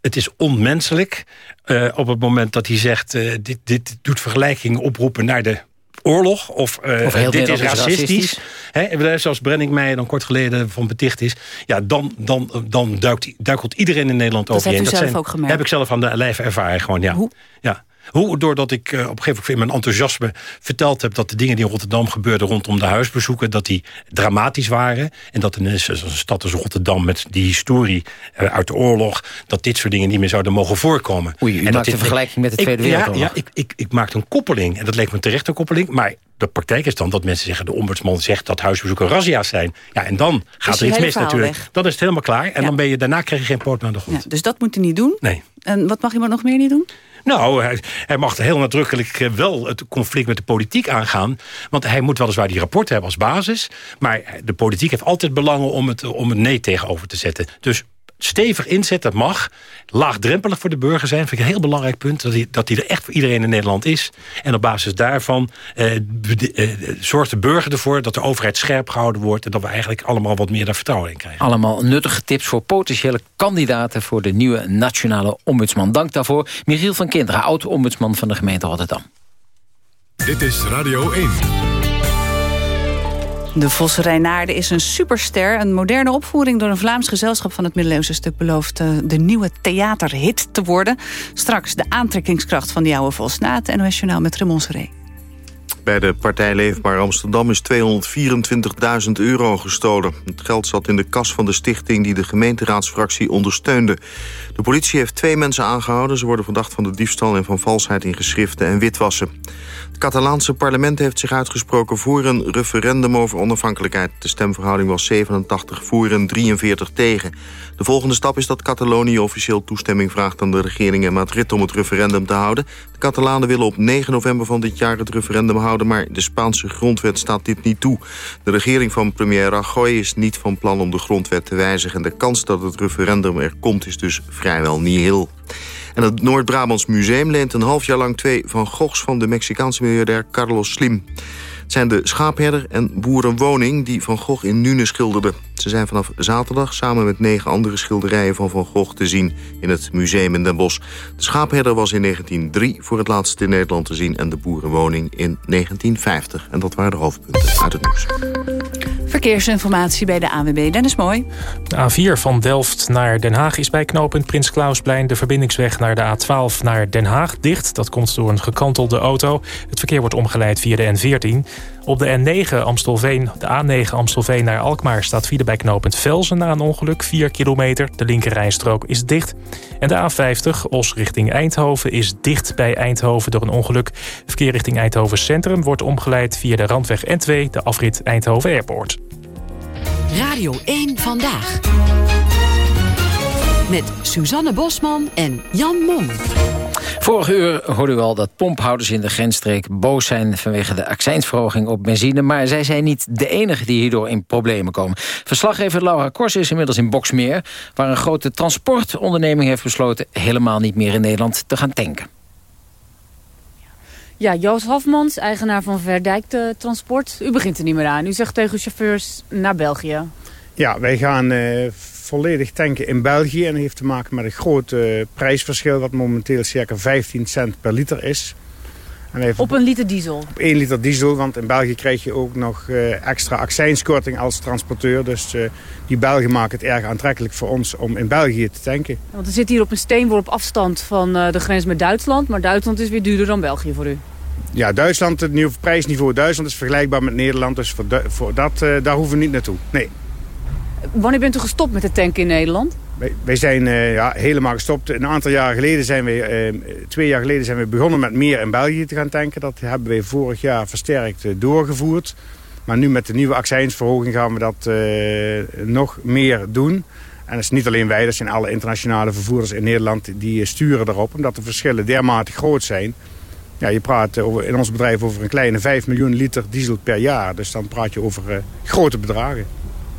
het is onmenselijk. Uh, op het moment dat hij zegt, uh, dit, dit doet vergelijkingen oproepen naar de oorlog. Of, uh, of dit is racistisch. racistisch. zoals Brenning mij dan kort geleden van beticht is. Ja, dan, dan, dan duikt, duikelt iedereen in Nederland overheen. Dat, zelf ook gemerkt. heb ik zelf aan de lijf ervaren. Gewoon, ja. Hoe? Ja. Hoe? Doordat ik uh, op een gegeven moment in mijn enthousiasme verteld heb... dat de dingen die in Rotterdam gebeurden rondom de huisbezoeken... dat die dramatisch waren. En dat een, een stad als Rotterdam met die historie uh, uit de oorlog... dat dit soort dingen niet meer zouden mogen voorkomen. Oei, u en maakt een vergelijking met de Tweede Wereldoorlog. Ja, ja ik, ik, ik maakte een koppeling. En dat leek me terecht een koppeling. Maar de praktijk is dan dat mensen zeggen... de ombudsman zegt dat huisbezoeken razzia's zijn. Ja, en dan gaat er iets mis natuurlijk. Weg. Dan is het helemaal klaar. En dan ben je, daarna krijg je geen poort naar de grond. Ja, dus dat moet hij niet doen? Nee. En wat mag iemand nog meer niet doen? Nou, hij, mag heel nadrukkelijk eh, wel het conflict met de politiek aangaan. Want hij moet weliswaar die rapporten hebben als basis. Maar de politiek heeft altijd belangen om het, om het nee tegenover te zetten. Dus stevig inzet, dat mag. Laagdrempelig voor de burger zijn, vind ik een heel belangrijk punt. Dat hij, dat hij er echt voor iedereen in Nederland is. En op basis daarvan eh, eh, zorgt de burger ervoor... dat de overheid scherp gehouden wordt... en dat we eigenlijk allemaal wat meer daar vertrouwen in krijgen. Allemaal nuttige tips voor potentiële kandidaten... voor de nieuwe nationale ombudsman. Dank daarvoor. Michiel van Kinderen, oud-ombudsman van de gemeente Rotterdam. Dit is Radio 1. De Vos Rijnaarde is een superster. Een moderne opvoering door een Vlaams gezelschap van het middeleeuwse stuk... belooft uh, de nieuwe theaterhit te worden. Straks de aantrekkingskracht van die oude Vos... na het NOS Journaal met Raymond. Bij de partij Leefbaar Amsterdam is 224.000 euro gestolen. Het geld zat in de kas van de stichting die de gemeenteraadsfractie ondersteunde. De politie heeft twee mensen aangehouden. Ze worden verdacht van de diefstal en van valsheid in geschriften en witwassen. Het Catalaanse parlement heeft zich uitgesproken voor een referendum over onafhankelijkheid. De stemverhouding was 87 voor en 43 tegen. De volgende stap is dat Catalonië officieel toestemming vraagt aan de regering in Madrid om het referendum te houden. De Catalanen willen op 9 november van dit jaar het referendum houden, maar de Spaanse grondwet staat dit niet toe. De regering van premier Rajoy is niet van plan om de grondwet te wijzigen en de kans dat het referendum er komt is dus vrijwel nihil. En het Noord-Brabants Museum leent een half jaar lang twee Van Goghs van de Mexicaanse miljardair Carlos Slim. Zijn de schaapherder en boerenwoning die Van Gogh in Nune schilderde. Ze zijn vanaf zaterdag samen met negen andere schilderijen van Van Gogh te zien in het museum in Den Bosch. De schaapherder was in 1903 voor het laatst in Nederland te zien en de boerenwoning in 1950. En dat waren de hoofdpunten uit het nieuws. Verkeersinformatie bij de AWB. Dennis Mooi. De A4 van Delft naar Den Haag is bij knooppunt Prins Klausplein... de verbindingsweg naar de A12 naar Den Haag dicht. Dat komt door een gekantelde auto. Het verkeer wordt omgeleid via de N14. Op de N9 Amstelveen, de A9 Amstelveen naar Alkmaar... staat file bij knooppunt Velsen na een ongeluk, 4 kilometer. De linkerrijstrook is dicht. En de A50 Os richting Eindhoven is dicht bij Eindhoven door een ongeluk. Verkeer richting Eindhoven Centrum wordt omgeleid via de Randweg N2... de afrit Eindhoven Airport. Radio 1 Vandaag. Met Suzanne Bosman en Jan Mom. Vorige uur hoorde u al dat pomphouders in de grensstreek boos zijn... vanwege de accijnsverhoging op benzine. Maar zij zijn niet de enige die hierdoor in problemen komen. Verslaggever Laura Kors is inmiddels in Boksmeer... waar een grote transportonderneming heeft besloten... helemaal niet meer in Nederland te gaan tanken. Ja, Joost Hafmans, eigenaar van Verdijk Transport. U begint er niet meer aan. U zegt tegen chauffeurs naar België. Ja, wij gaan uh, volledig tanken in België. En dat heeft te maken met een groot uh, prijsverschil... wat momenteel circa 15 cent per liter is. En op een liter diesel? Op 1 liter diesel, want in België krijg je ook nog uh, extra accijnskorting als transporteur. Dus die Belgen maken het erg aantrekkelijk voor ons om in België te tanken. Want we zitten hier op een steenworp afstand van de grens met Duitsland. Maar Duitsland is weer duurder dan België voor u? Ja, Duitsland, het nieuwe prijsniveau Duitsland is vergelijkbaar met Nederland. Dus voor, voor dat, daar hoeven we niet naartoe. Nee. Wanneer bent u gestopt met het tanken in Nederland? Wij, wij zijn uh, ja, helemaal gestopt. Een aantal jaar geleden zijn we, uh, twee jaar geleden zijn we begonnen met meer in België te gaan tanken. Dat hebben we vorig jaar versterkt uh, doorgevoerd. Maar nu met de nieuwe accijnsverhoging gaan we dat nog meer doen. En dat is niet alleen wij, dat zijn alle internationale vervoerders in Nederland die sturen erop. Omdat de verschillen dermate groot zijn. Ja, je praat over, in ons bedrijf over een kleine 5 miljoen liter diesel per jaar. Dus dan praat je over grote bedragen.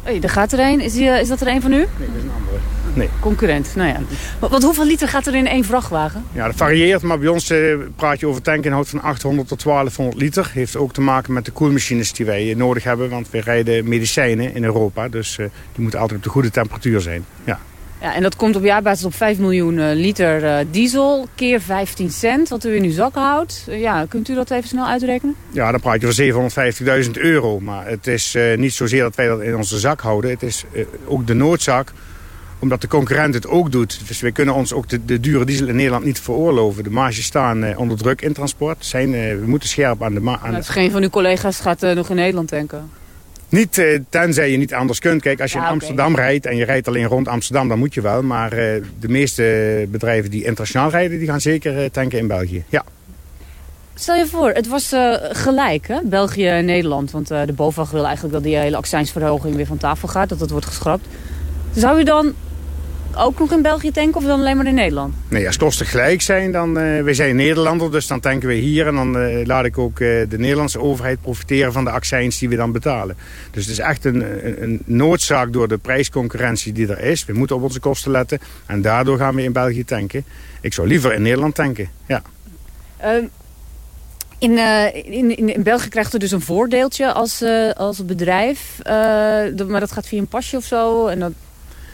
Hey, er gaat er een. Is, die, is dat er een van u? Nee, dat is een andere. Nee. Concurrent, nou ja. Want hoeveel liter gaat er in één vrachtwagen? Ja, dat varieert, maar bij ons eh, praat je over tankinhoud van 800 tot 1200 liter. Heeft ook te maken met de koelmachines die wij eh, nodig hebben, want we rijden medicijnen in Europa. Dus uh, die moeten altijd op de goede temperatuur zijn. Ja. Ja, en dat komt op jaarbasis op 5 miljoen uh, liter uh, diesel keer 15 cent, wat u in uw zak houdt. Uh, ja, kunt u dat even snel uitrekenen? Ja, dan praat je over 750.000 euro. Maar het is niet zozeer dat wij dat in onze zak houden. Het is ook de noodzaak, omdat de concurrent het ook doet. Dus we kunnen ons ook de, de dure diesel in Nederland niet veroorloven. De marges staan onder druk in transport. Zijn, we moeten scherp aan de... Aan nou, geen van uw collega's gaat nog in Nederland tanken? Niet uh, tenzij je niet anders kunt. Kijk, als je in Amsterdam rijdt en je rijdt alleen rond Amsterdam, dan moet je wel. Maar uh, de meeste bedrijven die internationaal rijden, die gaan zeker uh, tanken in België. Ja. Stel je voor, het was gelijk, hè? België en Nederland. Want de BOVAG wil eigenlijk dat die hele accijnsverhoging weer van tafel gaat. Dat dat wordt geschrapt. Zou je dan ook nog in België tanken of dan alleen maar in Nederland? Nee, als kosten gelijk zijn, dan... Uh, wij zijn Nederlander, dus dan tanken we hier. En dan uh, laat ik ook uh, de Nederlandse overheid profiteren van de accijns die we dan betalen. Dus het is echt een, een, noodzaak door de prijsconcurrentie die er is. We moeten op onze kosten letten. En daardoor gaan we in België tanken. Ik zou liever in Nederland tanken, ja. Ehm, in, in, in, in, België krijgt u dus een voordeeltje als, als bedrijf. maar dat gaat via een pasje of zo. En dat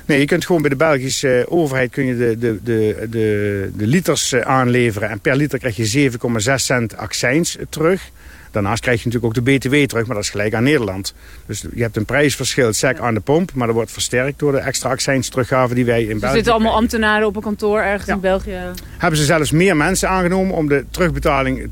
Nee, je kunt gewoon bij de Belgische overheid kun je de, de, de, de, de liters eh, aanleveren. En per liter krijg je 7,6 cent accijns terug. Daarnaast krijg je natuurlijk ook de BTW terug, maar dat is gelijk aan Nederland. Dus je hebt een prijsverschil sec aan de pomp, maar dat wordt versterkt door de extra accijnsteruggave die wij in België Er zitten allemaal ambtenaren op een kantoor ergens in België? Hebben ze zelfs meer mensen aangenomen om de terugbetaling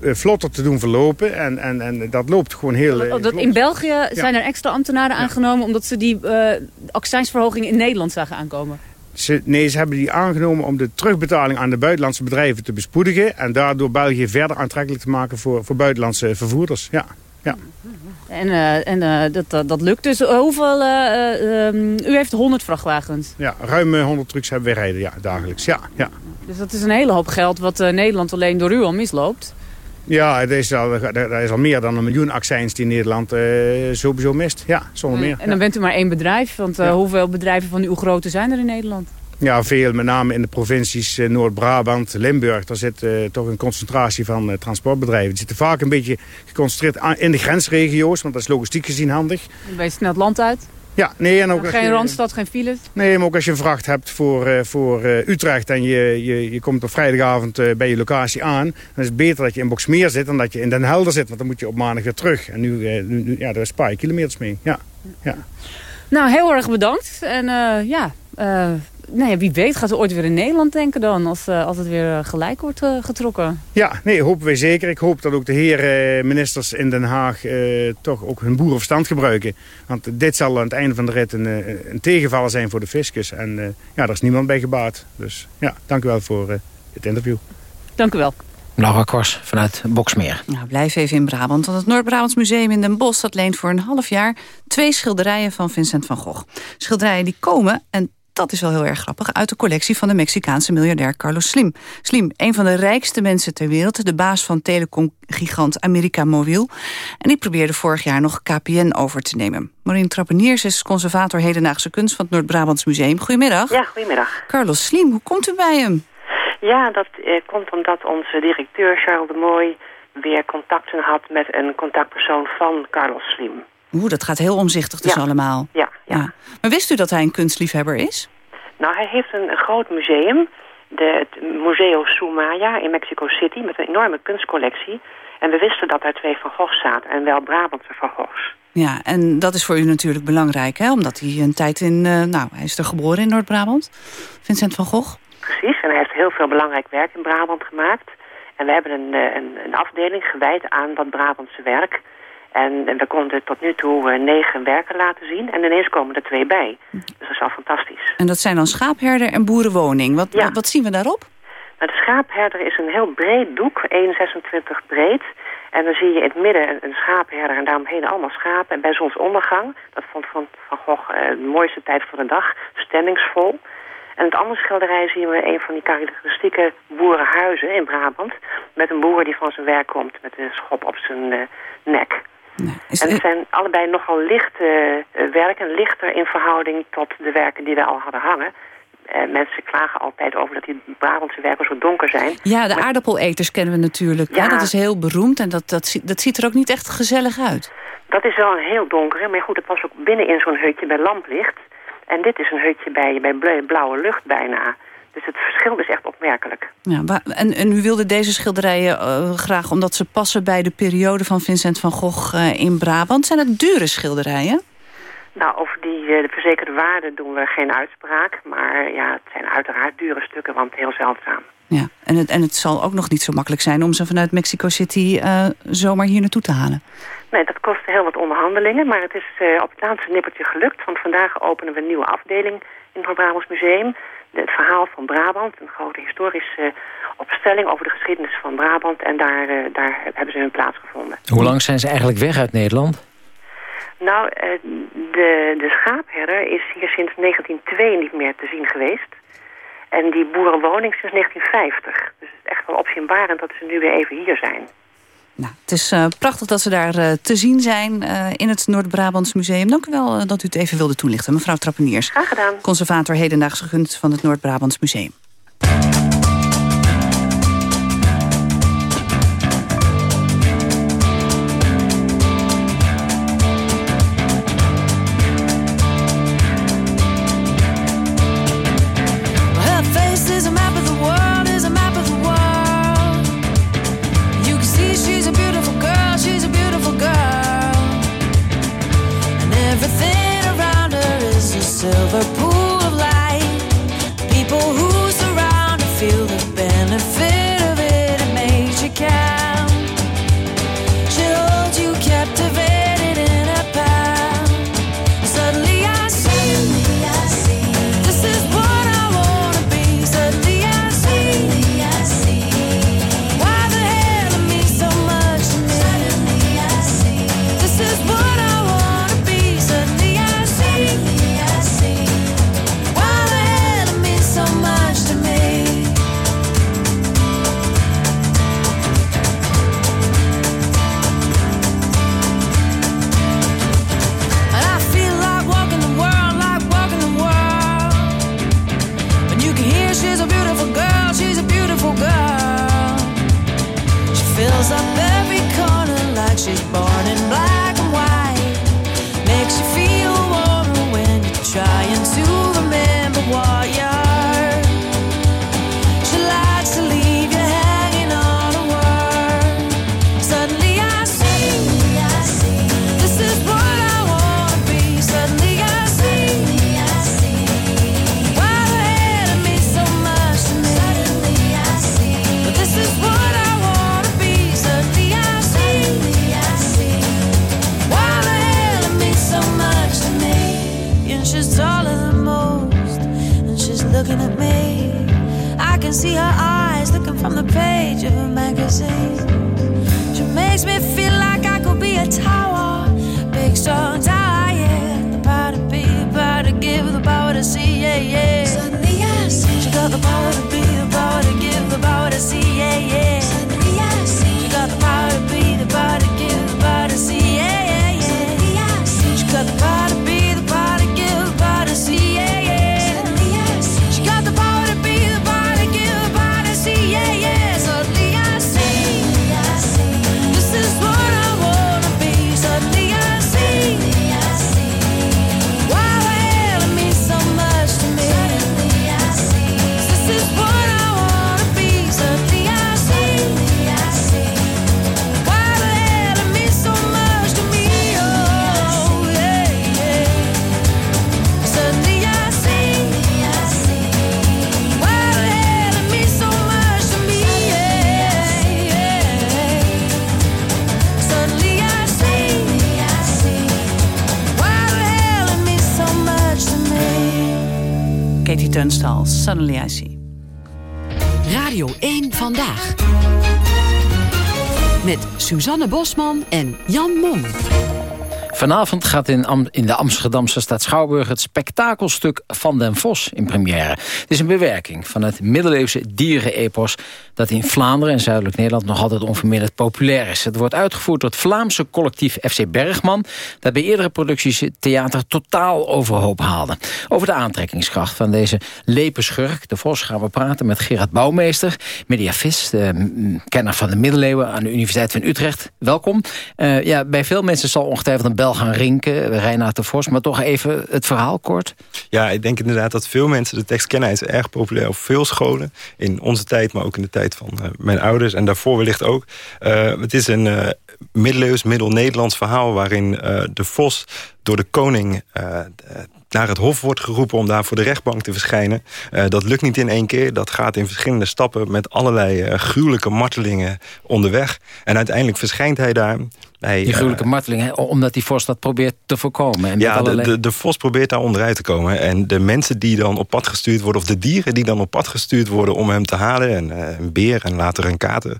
eh, vlotter te doen verlopen. En, en, en dat loopt gewoon heel... Dat in België zijn er extra ambtenaren aangenomen omdat ze die uh, accijnsverhoging in Nederland zagen aankomen? Ze, nee, ze hebben die aangenomen om de terugbetaling aan de buitenlandse bedrijven te bespoedigen. En daardoor België verder aantrekkelijk te maken voor, voor buitenlandse vervoerders. Ja. Ja. En, uh, en uh, dat, dat, lukt dus. hoeveel, uh, um, u heeft 100 vrachtwagens? Ja, ruim 100 trucks hebben we rijden ja, dagelijks. Ja, ja. Dus dat is een hele hoop geld wat Nederland alleen door u al misloopt? Ja, er is, al, er is al meer dan een miljoen accijns die Nederland sowieso mist. Ja, zonder meer. En dan bent u maar één bedrijf. Want hoeveel bedrijven van uw grootte zijn er in Nederland? Ja, veel. Met name in de provincies eh, Noord-Brabant, Limburg. Daar zit uh, toch een concentratie van uh, transportbedrijven. Die zitten vaak een beetje geconcentreerd aan, in de grensregio's. Want dat is logistiek gezien handig. Dan ben je snel het land uit? Ja, nee. En ook geen je, Randstad, geen files? Nee, maar ook als je een vracht hebt voor, uh, voor Utrecht... en je, je, je komt op vrijdagavond bij je locatie aan... dan is het beter dat je in Boksmeer zit dan dat je in Den Helder zit. Want dan moet je op maandag weer terug. En nu, nu ja, daar spaar je kilometers mee. Ja, ja. Nou, heel erg bedankt. En ja nou ja, wie weet gaat er ooit weer in Nederland denken dan, als, uh, als het weer eh, gelijk wordt uh, getrokken. Ja, nee, hopen wij zeker. Ik hoop dat ook de heren ministers in Den Haag toch ook hun boerenverstand gebruiken. Want dit zal aan het einde van de rit een, een tegenvaller zijn voor de fiscus. En ja, daar is niemand bij gebaat. Dus ja, dank u wel voor het interview. Dank u wel. Laura Kors vanuit Boksmeer. Nou, blijf even in Brabant, want het Noord-Brabants Museum in Den Bosch... dat leent voor een half jaar twee schilderijen van Vincent van Gogh. Schilderijen die komen en dat is wel heel erg grappig, uit de collectie van de Mexicaanse miljardair Carlos Slim. Slim, een van de rijkste mensen ter wereld, de baas van telecomgigant America Mobiel. En die probeerde vorig jaar nog KPN over te nemen. Marien Trappeniers is conservator hedendaagse kunst van het Noord-Brabants Museum. Goedemiddag. Ja, goedemiddag. Carlos Slim, hoe komt u bij hem? Ja, dat eh, komt omdat onze directeur Charles de Mooi weer contacten had met een contactpersoon van Carlos Slim. Oeh, dat gaat heel omzichtig dus allemaal. Ja, ja, Maar wist u dat hij een kunstliefhebber is? Nou, hij heeft een, een groot museum, de, het Museo Sumaya in Mexico City, met een enorme kunstcollectie. En we wisten dat daar twee Van Goghs zaten, en wel Brabantse Van Goghs. Ja, en dat is voor u natuurlijk belangrijk, hè? Omdat hij een tijd in... Uh, nou, hij is er geboren in Noord-Brabant, Vincent van Gogh. Precies, en hij heeft heel veel belangrijk werk in Brabant gemaakt. En we hebben een, eh, een, een afdeling gewijd aan dat Brabantse werk... En, we konden tot nu toe uh, negen werken laten zien. En ineens komen er twee bij. Dus dat is al fantastisch. En dat zijn dan schaapherder en boerenwoning. Wat, wat, wat, zien we daarop? Nou, de schaapherder is een heel breed doek. 1,26 breed. En dan zie je in het midden een, schaapherder en daaromheen allemaal schapen. En bij zonsondergang, dat vond Van, van Gogh uh, de mooiste tijd van de dag, stemmingsvol. En het andere schilderij zien we een van die karakteristieke boerenhuizen in Brabant. Met een boer die van zijn werk komt met een schop op zijn uh, nek. Nee, en het zijn allebei nogal lichte uh, werken, lichter in verhouding tot de werken die we al hadden hangen. Uh, mensen klagen altijd over dat die Brabantse werken zo donker zijn. Ja, de maar... aardappeleters kennen we natuurlijk. Ja. Dat is heel beroemd en dat, dat, dat ziet er ook niet echt gezellig uit. Dat is wel een heel donkere, maar goed, het was ook binnen in zo'n hutje bij lamplicht. En dit is een hutje bij, bij blauwe lucht bijna. Dus het verschil is echt opmerkelijk. Ja, en, en u wilde deze schilderijen uh, graag omdat ze passen bij de periode van Vincent van Gogh uh, in Brabant. Zijn het dure schilderijen? Nou, over die uh, de verzekerde waarde doen we geen uitspraak. Maar ja, het zijn uiteraard dure stukken, want heel zeldzaam. Ja, en het, en het zal ook nog niet zo makkelijk zijn om ze vanuit Mexico City zomaar hier naartoe te halen. Nee, dat kostte heel wat onderhandelingen, maar het is op het laatste nippertje gelukt. Want vandaag openen we een nieuwe afdeling in het Brabants Museum. Het verhaal van Brabant, een grote historische opstelling over de geschiedenis van Brabant. En daar, uh, daar hebben ze hun plaats gevonden. Hoe lang zijn ze eigenlijk weg uit Nederland? Nou, uh, de, de schaapherder is hier sinds 1902 niet meer te zien geweest. En die boerenwoning sinds 1950. Dus het is echt wel opzienbarend dat ze nu weer even hier zijn. Nou, het is uh, prachtig dat ze daar uh, te zien zijn uh, in het Noord-Brabants Museum. Dank u wel dat u het even wilde toelichten. Mevrouw Trappeniers. Graag gedaan. Conservator hedendaagse gunst van het Noord-Brabants Museum. can see her eyes looking from the page of a magazine. She makes me feel like I could be a tower, big, strong tower, yeah. The power to be, the power to give, the power to see, yeah, yeah. Suddenly I. She got the power to be, the power to give, the power to see, yeah, yeah. Tunstall, Suddenly I See. Radio 1 Vandaag. Met Suzanne Bosman en Jan Mom. Vanavond gaat in, in de Amsterdamse stad Schouwburg... het spektakelstuk Van den Vos in première. Het is een bewerking van het middeleeuwse dierenepos... dat in Vlaanderen en Zuidelijk Nederland nog altijd onverminderd populair is. Het wordt uitgevoerd door het Vlaamse collectief FC Bergman... dat bij eerdere producties theater totaal overhoop haalde. Over de aantrekkingskracht van deze lepenschurk, de Vos... gaan we praten met Gerard Bouwmeester, mediavist... de kenner van de middeleeuwen aan de Universiteit van Utrecht. Welkom. Uh, ja, bij veel mensen zal ongetwijfeld een bel gaan rinken, Reinaat de Vos. Maar toch even het verhaal kort. Ja, ik denk inderdaad dat veel mensen de tekst kennen. Hij is erg populair op veel scholen. In onze tijd, maar ook in de tijd van uh, mijn ouders. En daarvoor wellicht ook. Uh, het is een uh, middeleeuws, middel-Nederlands verhaal... waarin de Vos door de koning naar het hof wordt geroepen om daar voor de rechtbank te verschijnen. Uh, dat lukt niet in één keer. Dat gaat in verschillende stappen met allerlei uh, gruwelijke martelingen onderweg. En uiteindelijk verschijnt hij daar. Hij, die gruwelijke uh, marteling, hè? omdat die vos dat probeert te voorkomen. En ja, allerlei... de, de, de, vos probeert daar onderuit te komen. En de mensen die dan op pad gestuurd worden... of de dieren die dan op pad gestuurd worden om hem te halen... en een beer en later een kater...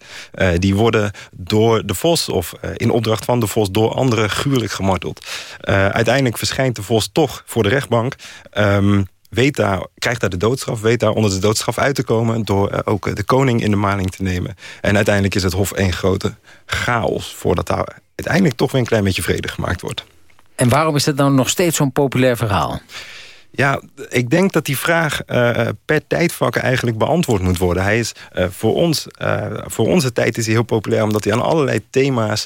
die worden door de vos of in opdracht van de vos... door anderen gruwelijk gemarteld. uiteindelijk verschijnt de vos toch voor de rechtbank... Um, weet daar, krijgt daar de doodstraf, weet daar onder de doodstraf uit te komen... door uh, ook de koning in de maling te nemen. En uiteindelijk is het hof één grote chaos... voordat daar uiteindelijk toch weer een klein beetje vrede gemaakt wordt. En waarom is dat nou nog steeds zo'n populair verhaal? Ja, ik denk dat die vraag uh, per tijdvak eigenlijk beantwoord moet worden. Hij is uh, voor ons, uh, voor onze tijd is hij heel populair... omdat hij aan allerlei thema's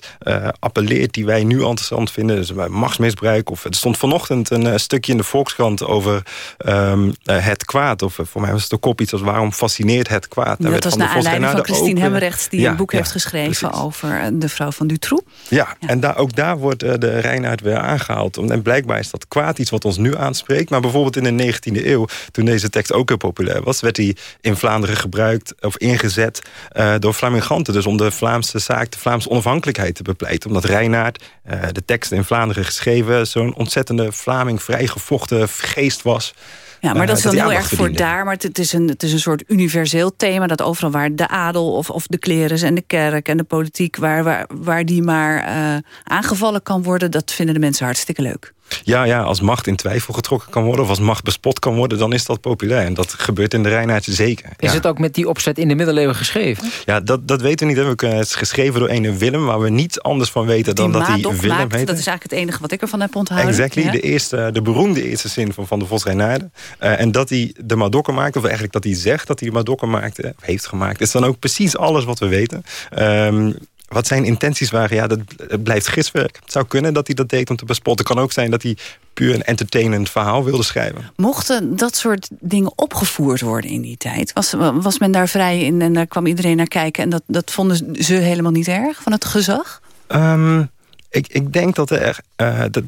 appelleert die wij nu interessant vinden. Dus machtsmisbruik. Of, er stond vanochtend een stukje in de Volkskrant over um, het kwaad. Of voor mij was het een kop iets als waarom fascineert het kwaad. Dat was naar aanleiding van Christine Hemmerrechts... die ja, een boek ja, heeft geschreven precies. over de vrouw van Dutroux. Ja, ja. en daar, ook daar wordt de Reinaard weer aangehaald. En blijkbaar is dat kwaad iets wat ons nu aanspreekt. Maar bijvoorbeeld in de 19e eeuw, toen deze tekst ook heel populair was... werd hij in Vlaanderen gebruikt of ingezet uh, door Flaminganten. Dus om de Vlaamse zaak, de Vlaamse onafhankelijkheid te bepleiten. Omdat Reinaard, uh, de tekst in Vlaanderen geschreven... zo'n ontzettende Vlaming vrijgevochten geest was... Ja, maar dat is dan heel erg voor daar. Maar het is, een, het is een soort universeel thema... dat overal waar de adel of, of de klerens en de kerk en de politiek... waar, waar, waar die maar uh, aangevallen kan worden... dat vinden de mensen hartstikke leuk. Ja, ja, als macht in twijfel getrokken kan worden... of als macht bespot kan worden, dan is dat populair. En dat gebeurt in de Rijnaard zeker. Is ja. het ook met die opzet in de middeleeuwen geschreven? Ja, dat, dat weten we niet. Het is geschreven door een Willem... waar we niets anders van weten dan dat hij Willem maakt, heet. Dat is eigenlijk het enige wat ik ervan heb onthouden. Exactly, ja. de, eerste, de beroemde eerste zin van Van de Vos Reinaarde. Uh, en dat hij de Madokken maakt, of eigenlijk dat hij zegt... dat hij de Madokken maakte, heeft gemaakt... is dan ook precies alles wat we weten. Um, wat zijn intenties waren, ja, dat blijft giswerk. Het zou kunnen dat hij dat deed om te bespotten. Het kan ook zijn dat hij puur een entertainend verhaal wilde schrijven. Mochten dat soort dingen opgevoerd worden in die tijd? Was, was men daar vrij in en daar kwam iedereen naar kijken... en dat, dat vonden ze helemaal niet erg van het gezag? Um, ik, ik denk dat er... Uh, dat,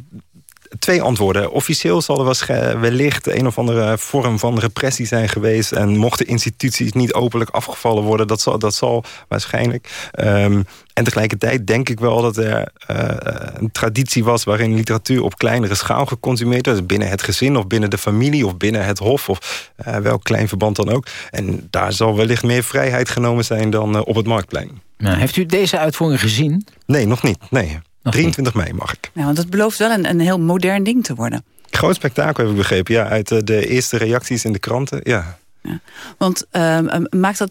twee antwoorden. Officieel zal er wellicht een of andere vorm van repressie zijn geweest... en mochten instituties niet openlijk afgevallen worden. Dat zal, dat zal waarschijnlijk. Um, en tegelijkertijd denk ik wel dat er uh, een traditie was... waarin literatuur op kleinere schaal geconsumeerd werd. Dus binnen het gezin of binnen de familie of binnen het hof... of uh, welk klein verband dan ook. En daar zal wellicht meer vrijheid genomen zijn dan uh, op het Marktplein. Nou, heeft u deze uitvoering gezien? Nee, nog niet. Nee. Nog 23 mei mag ik. Nou, want dat belooft wel een, een heel modern ding te worden. Groot spektakel heb ik begrepen. Ja, uit de eerste reacties in de kranten. Ja. Ja. Want uh, maakt dat,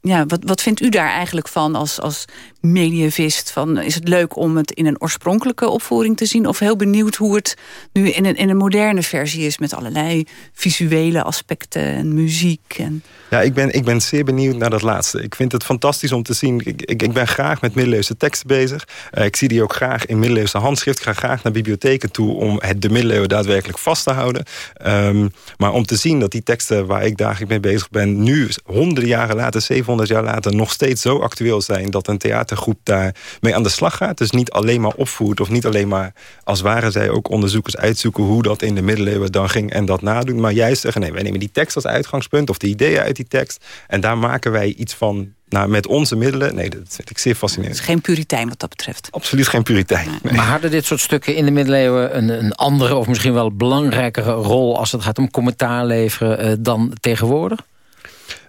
ja, wat, wat vindt u daar eigenlijk van als, als mediavist? Van, is het leuk om het in een oorspronkelijke opvoering te zien? Of heel benieuwd hoe het nu in een, in een moderne versie is... met allerlei visuele aspecten en muziek? En... Ja, ik ben, ik ben zeer benieuwd naar dat laatste. Ik vind het fantastisch om te zien. Ik, ik, ik ben graag met middeleeuwse teksten bezig. Uh, ik zie die ook graag in middeleeuwse handschrift. Ik ga graag naar bibliotheken toe om het de middeleeuwen daadwerkelijk vast te houden. Um, maar om te zien dat die teksten waar ik dagelijks mee bezig ben... nu, honderden jaren later, 700 jaar later... nog steeds zo actueel zijn dat een theatergroep daar mee aan de slag gaat. Dus niet alleen maar opvoert of niet alleen maar... als waren zij ook onderzoekers uitzoeken hoe dat in de middeleeuwen dan ging... en dat nadoen. Maar juist zeggen, nee, wij nemen die tekst als uitgangspunt... of de ideeën uit die tekst. En daar maken wij iets van nou, met onze middelen, nee, dat vind ik zeer fascinerend. Geen puritein wat dat betreft. Absoluut geen puritein. Maar hadden dit soort stukken in de middeleeuwen... een, een andere of misschien wel belangrijkere rol... als het gaat om commentaar leveren eh, dan tegenwoordig?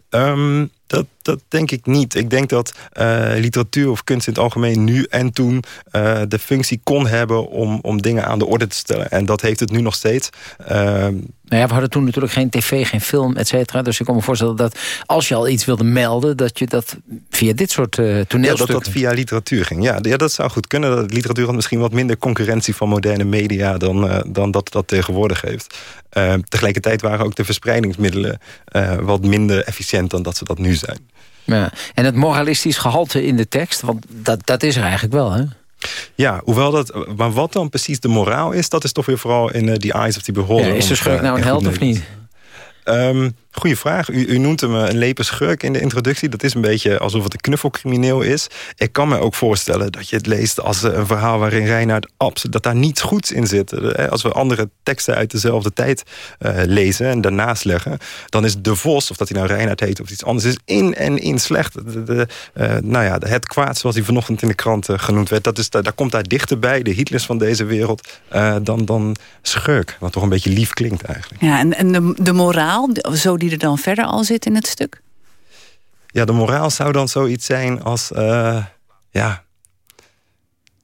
Um, dat, dat denk ik niet. Ik denk dat uh, literatuur of kunst in het algemeen nu en toen uh, de functie kon hebben om, om dingen aan de orde te stellen. En dat heeft het nu nog steeds. Uh, nou ja, we hadden toen natuurlijk geen tv, geen film, et cetera. Dus ik kan me voorstellen dat als je al iets wilde melden... dat je dat via dit soort uh, toneelstukken... Ja, dat dat via literatuur ging. Ja, ja, dat zou goed kunnen. Dat literatuur had misschien wat minder concurrentie van moderne media... dan, uh, dan dat dat tegenwoordig heeft. Uh, tegelijkertijd waren ook de verspreidingsmiddelen... wat minder efficiënt dan dat ze dat nu zijn. Ja. En het moralistisch gehalte in de tekst, want dat, dat is er eigenlijk wel, hè? Ja, hoewel dat... Maar wat dan precies de moraal is... dat is toch weer vooral in uh, The Eyes of the Beholder. Ja, is de schurk nou een held of niet? Um, goeie vraag. U, u, noemt hem een lepe schurk in de introductie. Dat is een beetje alsof het een knuffelcrimineel is. Ik kan me ook voorstellen dat je het leest als een verhaal... waarin Reinhard Abs, dat daar niets goeds in zit. Als we andere teksten uit dezelfde tijd lezen en daarnaast leggen... dan is De Vos, of dat hij nou Reinhard heet of iets anders... is in en in slecht. De, nou ja, het kwaad zoals hij vanochtend in de krant genoemd werd... Dat is, daar, daar komt daar dichterbij, de Hitlers van deze wereld... dan, dan schurk, wat toch een beetje lief klinkt eigenlijk. Ja, en, en de, de moraal, zo die er dan verder al zit in het stuk? Ja, de moraal zou dan zoiets zijn als... Uh, ja,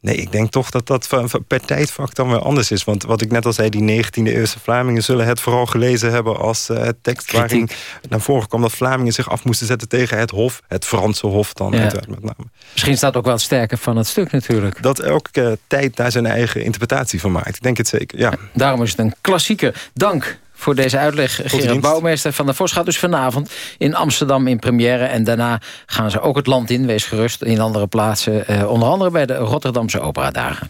Nee, ik denk toch dat dat per tijdvak dan weer anders is. Want wat ik net al zei, die 19e-eeuwse Vlamingen... zullen het vooral gelezen hebben als uh, tekst waarin naar voren kwam... dat Vlamingen zich af moesten zetten tegen het hof. Het Franse hof dan, ja. met name. Misschien staat ook wel het sterke van het stuk natuurlijk. Dat elke uh, tijd daar zijn eigen interpretatie van maakt. Ik denk het zeker, ja. Daarom is het een klassieker. Dank voor deze uitleg. Gerard Bouwmeester van de Vos gaat dus vanavond in Amsterdam in première. En daarna gaan ze ook het land in, wees gerust, in andere plaatsen. Eh, onder andere bij de Rotterdamse Operadagen.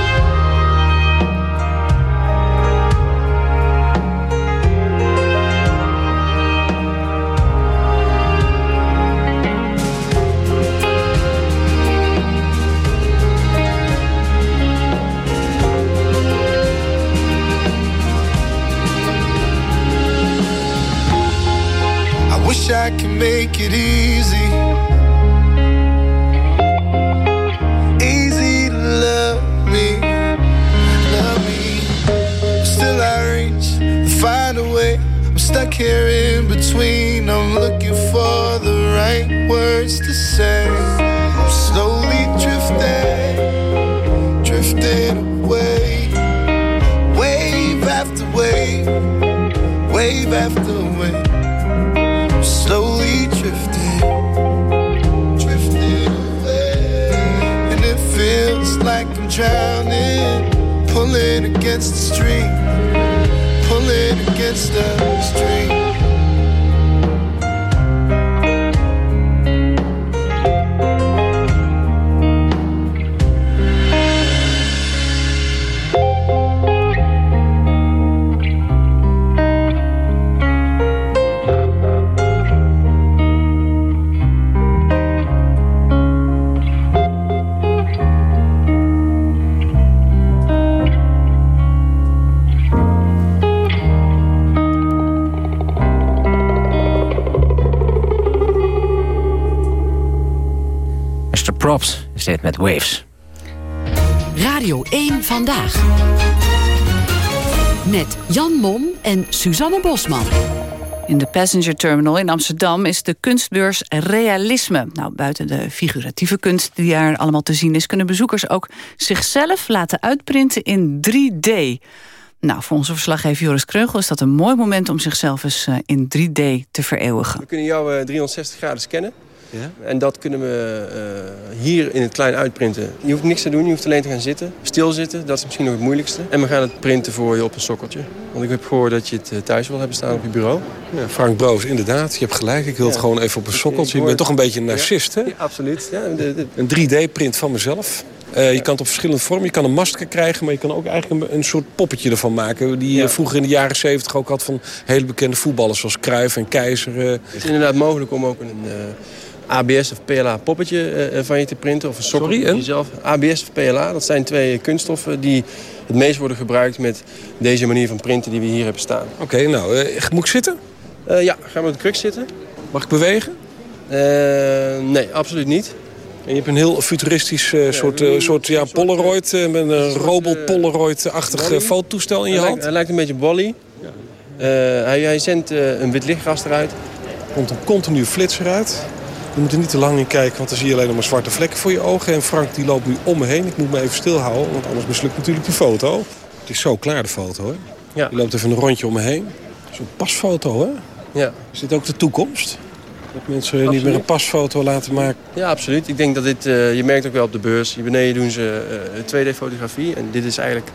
Suzanne Bosman. In de Passenger Terminal in Amsterdam is de kunstbeurs Realisme. Nou, buiten de figuratieve kunst die daar allemaal te zien is... kunnen bezoekers ook zichzelf laten uitprinten in 3D. Nou, voor onze verslaggever Joris Kreugel is dat een mooi moment... om zichzelf eens eh, in 3D te vereeuwigen. We kunnen jou eh, 360 graden scannen. Ja? En dat kunnen we uh, hier in het klein uitprinten. Je hoeft niks te doen, je hoeft alleen te gaan zitten. Stilzitten, dat is misschien nog het moeilijkste. En we gaan het printen voor je op een sokkeltje. Want ik heb gehoord dat je het thuis wil hebben staan op je bureau. Ja, Frank Broos, inderdaad. Je hebt gelijk. Ik wil het gewoon even op een sokkeltje. Je bent toch een beetje een narcist, hè? Absoluut. Ja, de, de... Een 3D-print van mezelf. Uh, je kan het op verschillende vormen. Je kan een masker krijgen, maar je kan ook eigenlijk een, een soort poppetje ervan maken. Die je ja. vroeger in de jaren 70 ook had van hele bekende voetballers zoals Cruijff en Keizer. Het is inderdaad mogelijk om ook een... Uh, ABS of PLA poppetje uh, van je te printen. Of een Sorry, jezelf. ABS of PLA, dat zijn twee kunststoffen die het meest worden gebruikt met deze manier van printen die we hier hebben staan. Oké, okay, nou, moet ik zitten? Ja, gaan we op de kruk zitten. Mag ik bewegen? nee, absoluut niet. En je hebt een heel futuristisch ja, soort, soort ja, Polaroid, met een robot Polaroid-achtig fototoestel in je hij hand. Lijkt, hij lijkt een beetje Wally. Ja. hij, hij zendt een wit lichtgas eruit. Er komt een continue flitser uit. Je moet er niet te lang in kijken, want dan zie je alleen nog maar zwarte vlekken voor je ogen. En Frank die loopt nu om me heen. Ik moet me even stilhouden, want anders mislukt natuurlijk die foto. Het is zo klaar, de foto, hè? Ja. Je loopt even een rondje om me heen. Zo'n pasfoto, hè? Ja. Is dit ook de toekomst? Dat mensen absoluut. niet meer een pasfoto laten maken? Ja, absoluut. Ik denk dat dit, uh, je merkt ook wel op de beurs. Hier beneden doen ze uh, 2D-fotografie. En dit is eigenlijk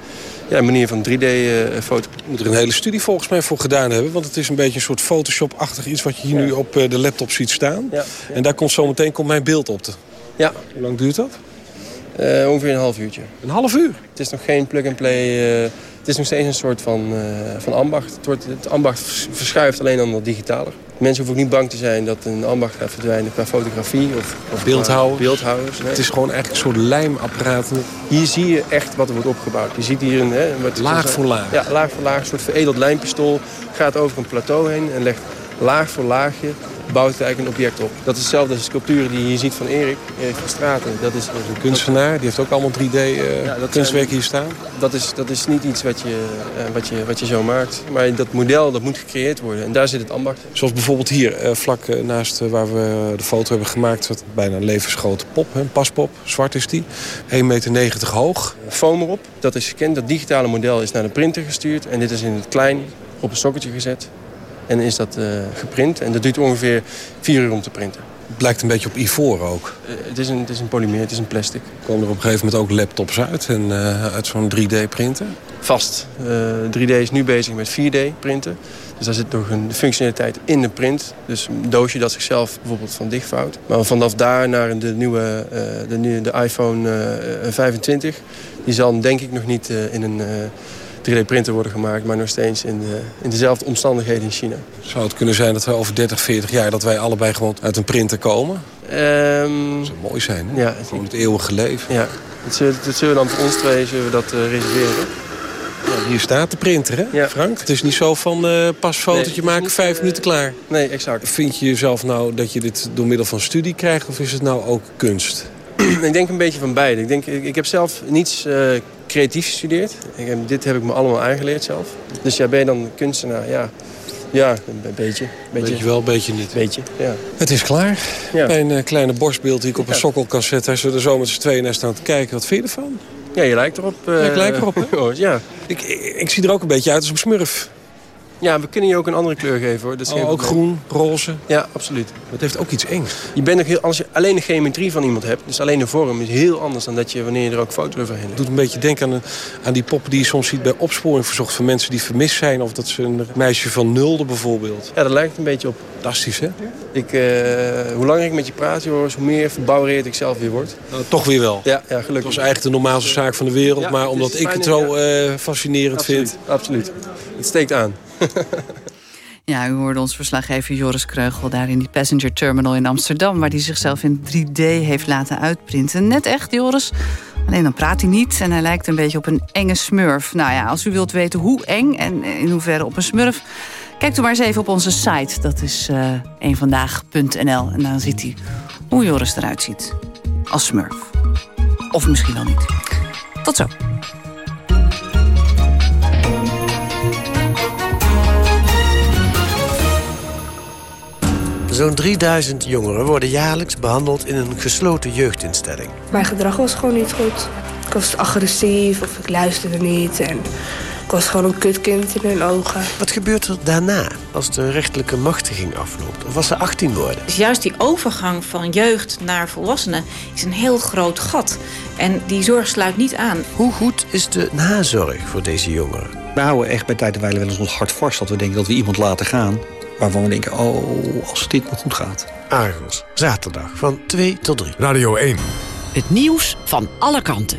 ja, een manier van 3D-foto. Je moet er een hele studie volgens mij voor gedaan hebben. Want het is een beetje een soort Photoshop-achtig iets wat je hier ja. nu op uh, de laptop ziet staan. Ja, ja. En daar komt zometeen komt mijn beeld op. Te. Ja. Hoe lang duurt dat? Uh, ongeveer een half uurtje. Een half uur? Het is nog geen plug-and-play. Uh, het is nog steeds een soort van, uh, van ambacht. Het, wordt, het ambacht verschuift alleen dan wat digitaler. Mensen hoeven ook niet bang te zijn dat een ambacht gaat verdwijnen qua fotografie of, of beeldhouwers. beeldhouwers nee. Het is gewoon eigenlijk een soort lijmapparaat. Hier zie je echt wat er wordt opgebouwd. Je ziet hier een... Hè, wat laag voor laag. Ja, laag voor laag. Een soort veredeld lijmpistool. Gaat over een plateau heen en legt laag voor laagje bouwt het eigenlijk een object op. Dat is hetzelfde als de sculpturen die je hier ziet van Erik, Erik van Straten. Dat is een kunstenaar, die heeft ook allemaal 3D uh, ja, kunstwerken hier staan. Dat is, dat is niet iets wat je, uh, wat, je, wat je zo maakt. Maar dat model dat moet gecreëerd worden en daar zit het ambacht. Zoals bijvoorbeeld hier, uh, vlak naast waar we de foto hebben gemaakt. Wat bijna een levensgrote pop, een paspop. Zwart is die. 1,90 meter hoog. Foam erop, dat is gekend. Dat digitale model is naar de printer gestuurd. En dit is in het klein op een sokkeltje gezet. En is dat uh, geprint. En dat duurt ongeveer vier uur om te printen. Het lijkt een beetje op ivoor ook. Uh, het, is een, het is een polymeer, het is een plastic. Komen er op een gegeven moment ook laptops uit en, uh, uit zo'n 3D-printer? Vast. 3D is nu bezig met 4D-printen. Dus daar zit nog een functionaliteit in de print. Dus een doosje dat zichzelf bijvoorbeeld van dichtvouwt. Maar vanaf daar naar de nieuwe de, nieuwe, de iPhone 25... die zal denk ik nog niet in een 3D-printer worden gemaakt, maar nog steeds in, de, in dezelfde omstandigheden in China. Zou het kunnen zijn dat we over 30, 40 jaar... dat wij allebei gewoon uit een printer komen? Um, dat zou mooi zijn, hè? Ja, gewoon het eeuwige leven. Ja, het zullen, het zullen dan voor ons twee zullen we dat uh, reserveren. Ja, hier staat de printer, hè, ja. Frank? Het is niet zo van uh, pas fotootje nee, maken, niet, vijf uh, minuten klaar. Nee, exact. Vind je jezelf nou dat je dit door middel van studie krijgt... of is het nou ook kunst? <clears throat> ik denk een beetje van beide. Ik, denk, ik, ik heb zelf niets uh, creatief gestudeerd. Ik heb, dit heb ik me allemaal aangeleerd zelf. Dus ja, ben je dan kunstenaar? Ja, ja een beetje. Beetje, beetje wel, een beetje niet. Beetje, ja. Het is klaar. Ja. Mijn uh, kleine borstbeeld die ik op een ja. sokkel kan zetten. Als we er zo met z'n tweeën naar staan te kijken. Wat vind je ervan? Ja, je lijkt erop. Uh, ja, ik lijk erop, hè? <laughs> ja. Ik, ik, ik, zie er ook een beetje uit als een smurf. Ja, we kunnen je ook een andere kleur geven hoor. Dat is oh, ook groen, roze? Ja, absoluut. Het heeft ook iets engs. Je bent heel, als je alleen de geometrie van iemand hebt, dus alleen de vorm, is heel anders dan dat je wanneer je er ook foto overheen hebt. Het doet een beetje denken aan, aan die poppen die je soms ziet bij opsporing verzocht van mensen die vermist zijn. Of dat ze een meisje van nulde bijvoorbeeld. Ja, dat lijkt een beetje op. Fantastisch hè? Ik, uh, hoe langer ik met je praat, Joris, hoe meer verbouwereerd ik zelf weer word. Nou, toch weer wel. Ja, ja gelukkig. Het was eigenlijk de normaalste zaak van de wereld, ja, maar omdat ik het zo uh, fascinerend absoluut, vind. Absoluut. Het steekt aan. <laughs> Ja, u hoorde ons verslaggever Joris Kreugel daar in die Passenger Terminal in Amsterdam... waar hij zichzelf in 3D heeft laten uitprinten. Net echt, Joris. Alleen dan praat hij niet en hij lijkt een beetje op een enge smurf. Nou ja, als u wilt weten hoe eng en in hoeverre op een smurf... Kijkt u maar eens even op onze site. Dat is uh, eenvandaag.nl. En dan ziet u hoe Joris eruit ziet. Als smurf. Of misschien wel niet. Tot zo. Zo'n 3000 jongeren worden jaarlijks behandeld in een gesloten jeugdinstelling. Mijn gedrag was gewoon niet goed. Ik was agressief of ik luisterde niet. En ik was gewoon een kutkind in hun ogen. Wat gebeurt er daarna, als de rechtelijke machtiging afloopt? Of als ze 18 worden? Dus juist die overgang van jeugd naar volwassenen is een heel groot gat. En die zorg sluit niet aan. Hoe goed is de nazorg voor deze jongeren? We houden echt bij tijd en wijle wel eens ons hart vast... dat we denken dat we iemand laten gaan... waarvan we denken, oh, als dit nog goed gaat. Argos, zaterdag van 2 tot 3. Radio 1. Het nieuws van alle kanten.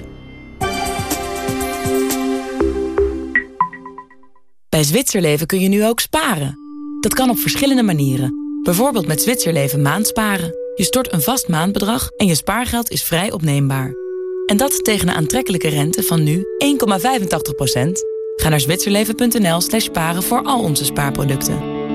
Bij Zwitserleven kun je nu ook sparen. Dat kan op verschillende manieren. Bijvoorbeeld met Zwitserleven maandsparen. Je stort een vast maandbedrag en je spaargeld is vrij opneembaar. En dat tegen een aantrekkelijke rente van nu 1,85%. Ga naar zwitserleven.nl slash sparen voor al onze spaarproducten.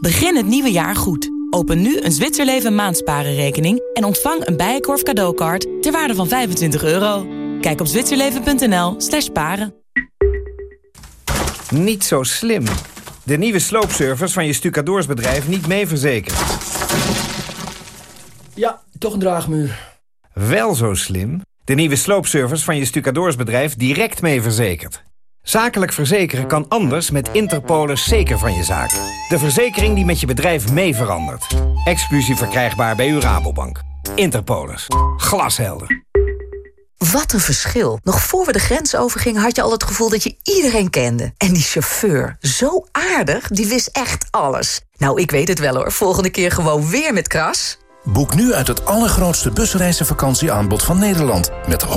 Begin het nieuwe jaar goed. Open nu een Zwitserleven maandsparenrekening en ontvang een Bijenkorf cadeaukaart ter waarde van 25 euro. Kijk op zwitserleven.nl slash sparen. Niet zo slim. De nieuwe sloopservice van je stucadoorsbedrijf niet mee verzekerd. Ja, toch een draagmuur. Wel zo slim. De nieuwe sloopservice van je stucadoorsbedrijf direct mee verzekerd. Zakelijk verzekeren kan anders met Interpolis zeker van je zaak. De verzekering die met je bedrijf mee verandert. Exclusief verkrijgbaar bij uw Rabobank. Interpolis. Glashelder. Wat een verschil. Nog voor we de grens overgingen had je al het gevoel dat je iedereen kende. En die chauffeur, zo aardig, die wist echt alles. Nou, ik weet het wel hoor. Volgende keer gewoon weer met Kras. Boek nu uit het allergrootste busreizenvakantieaanbod van Nederland. Met 100%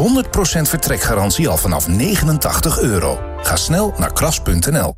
vertrekgarantie al vanaf 89 euro. Ga snel naar kras.nl.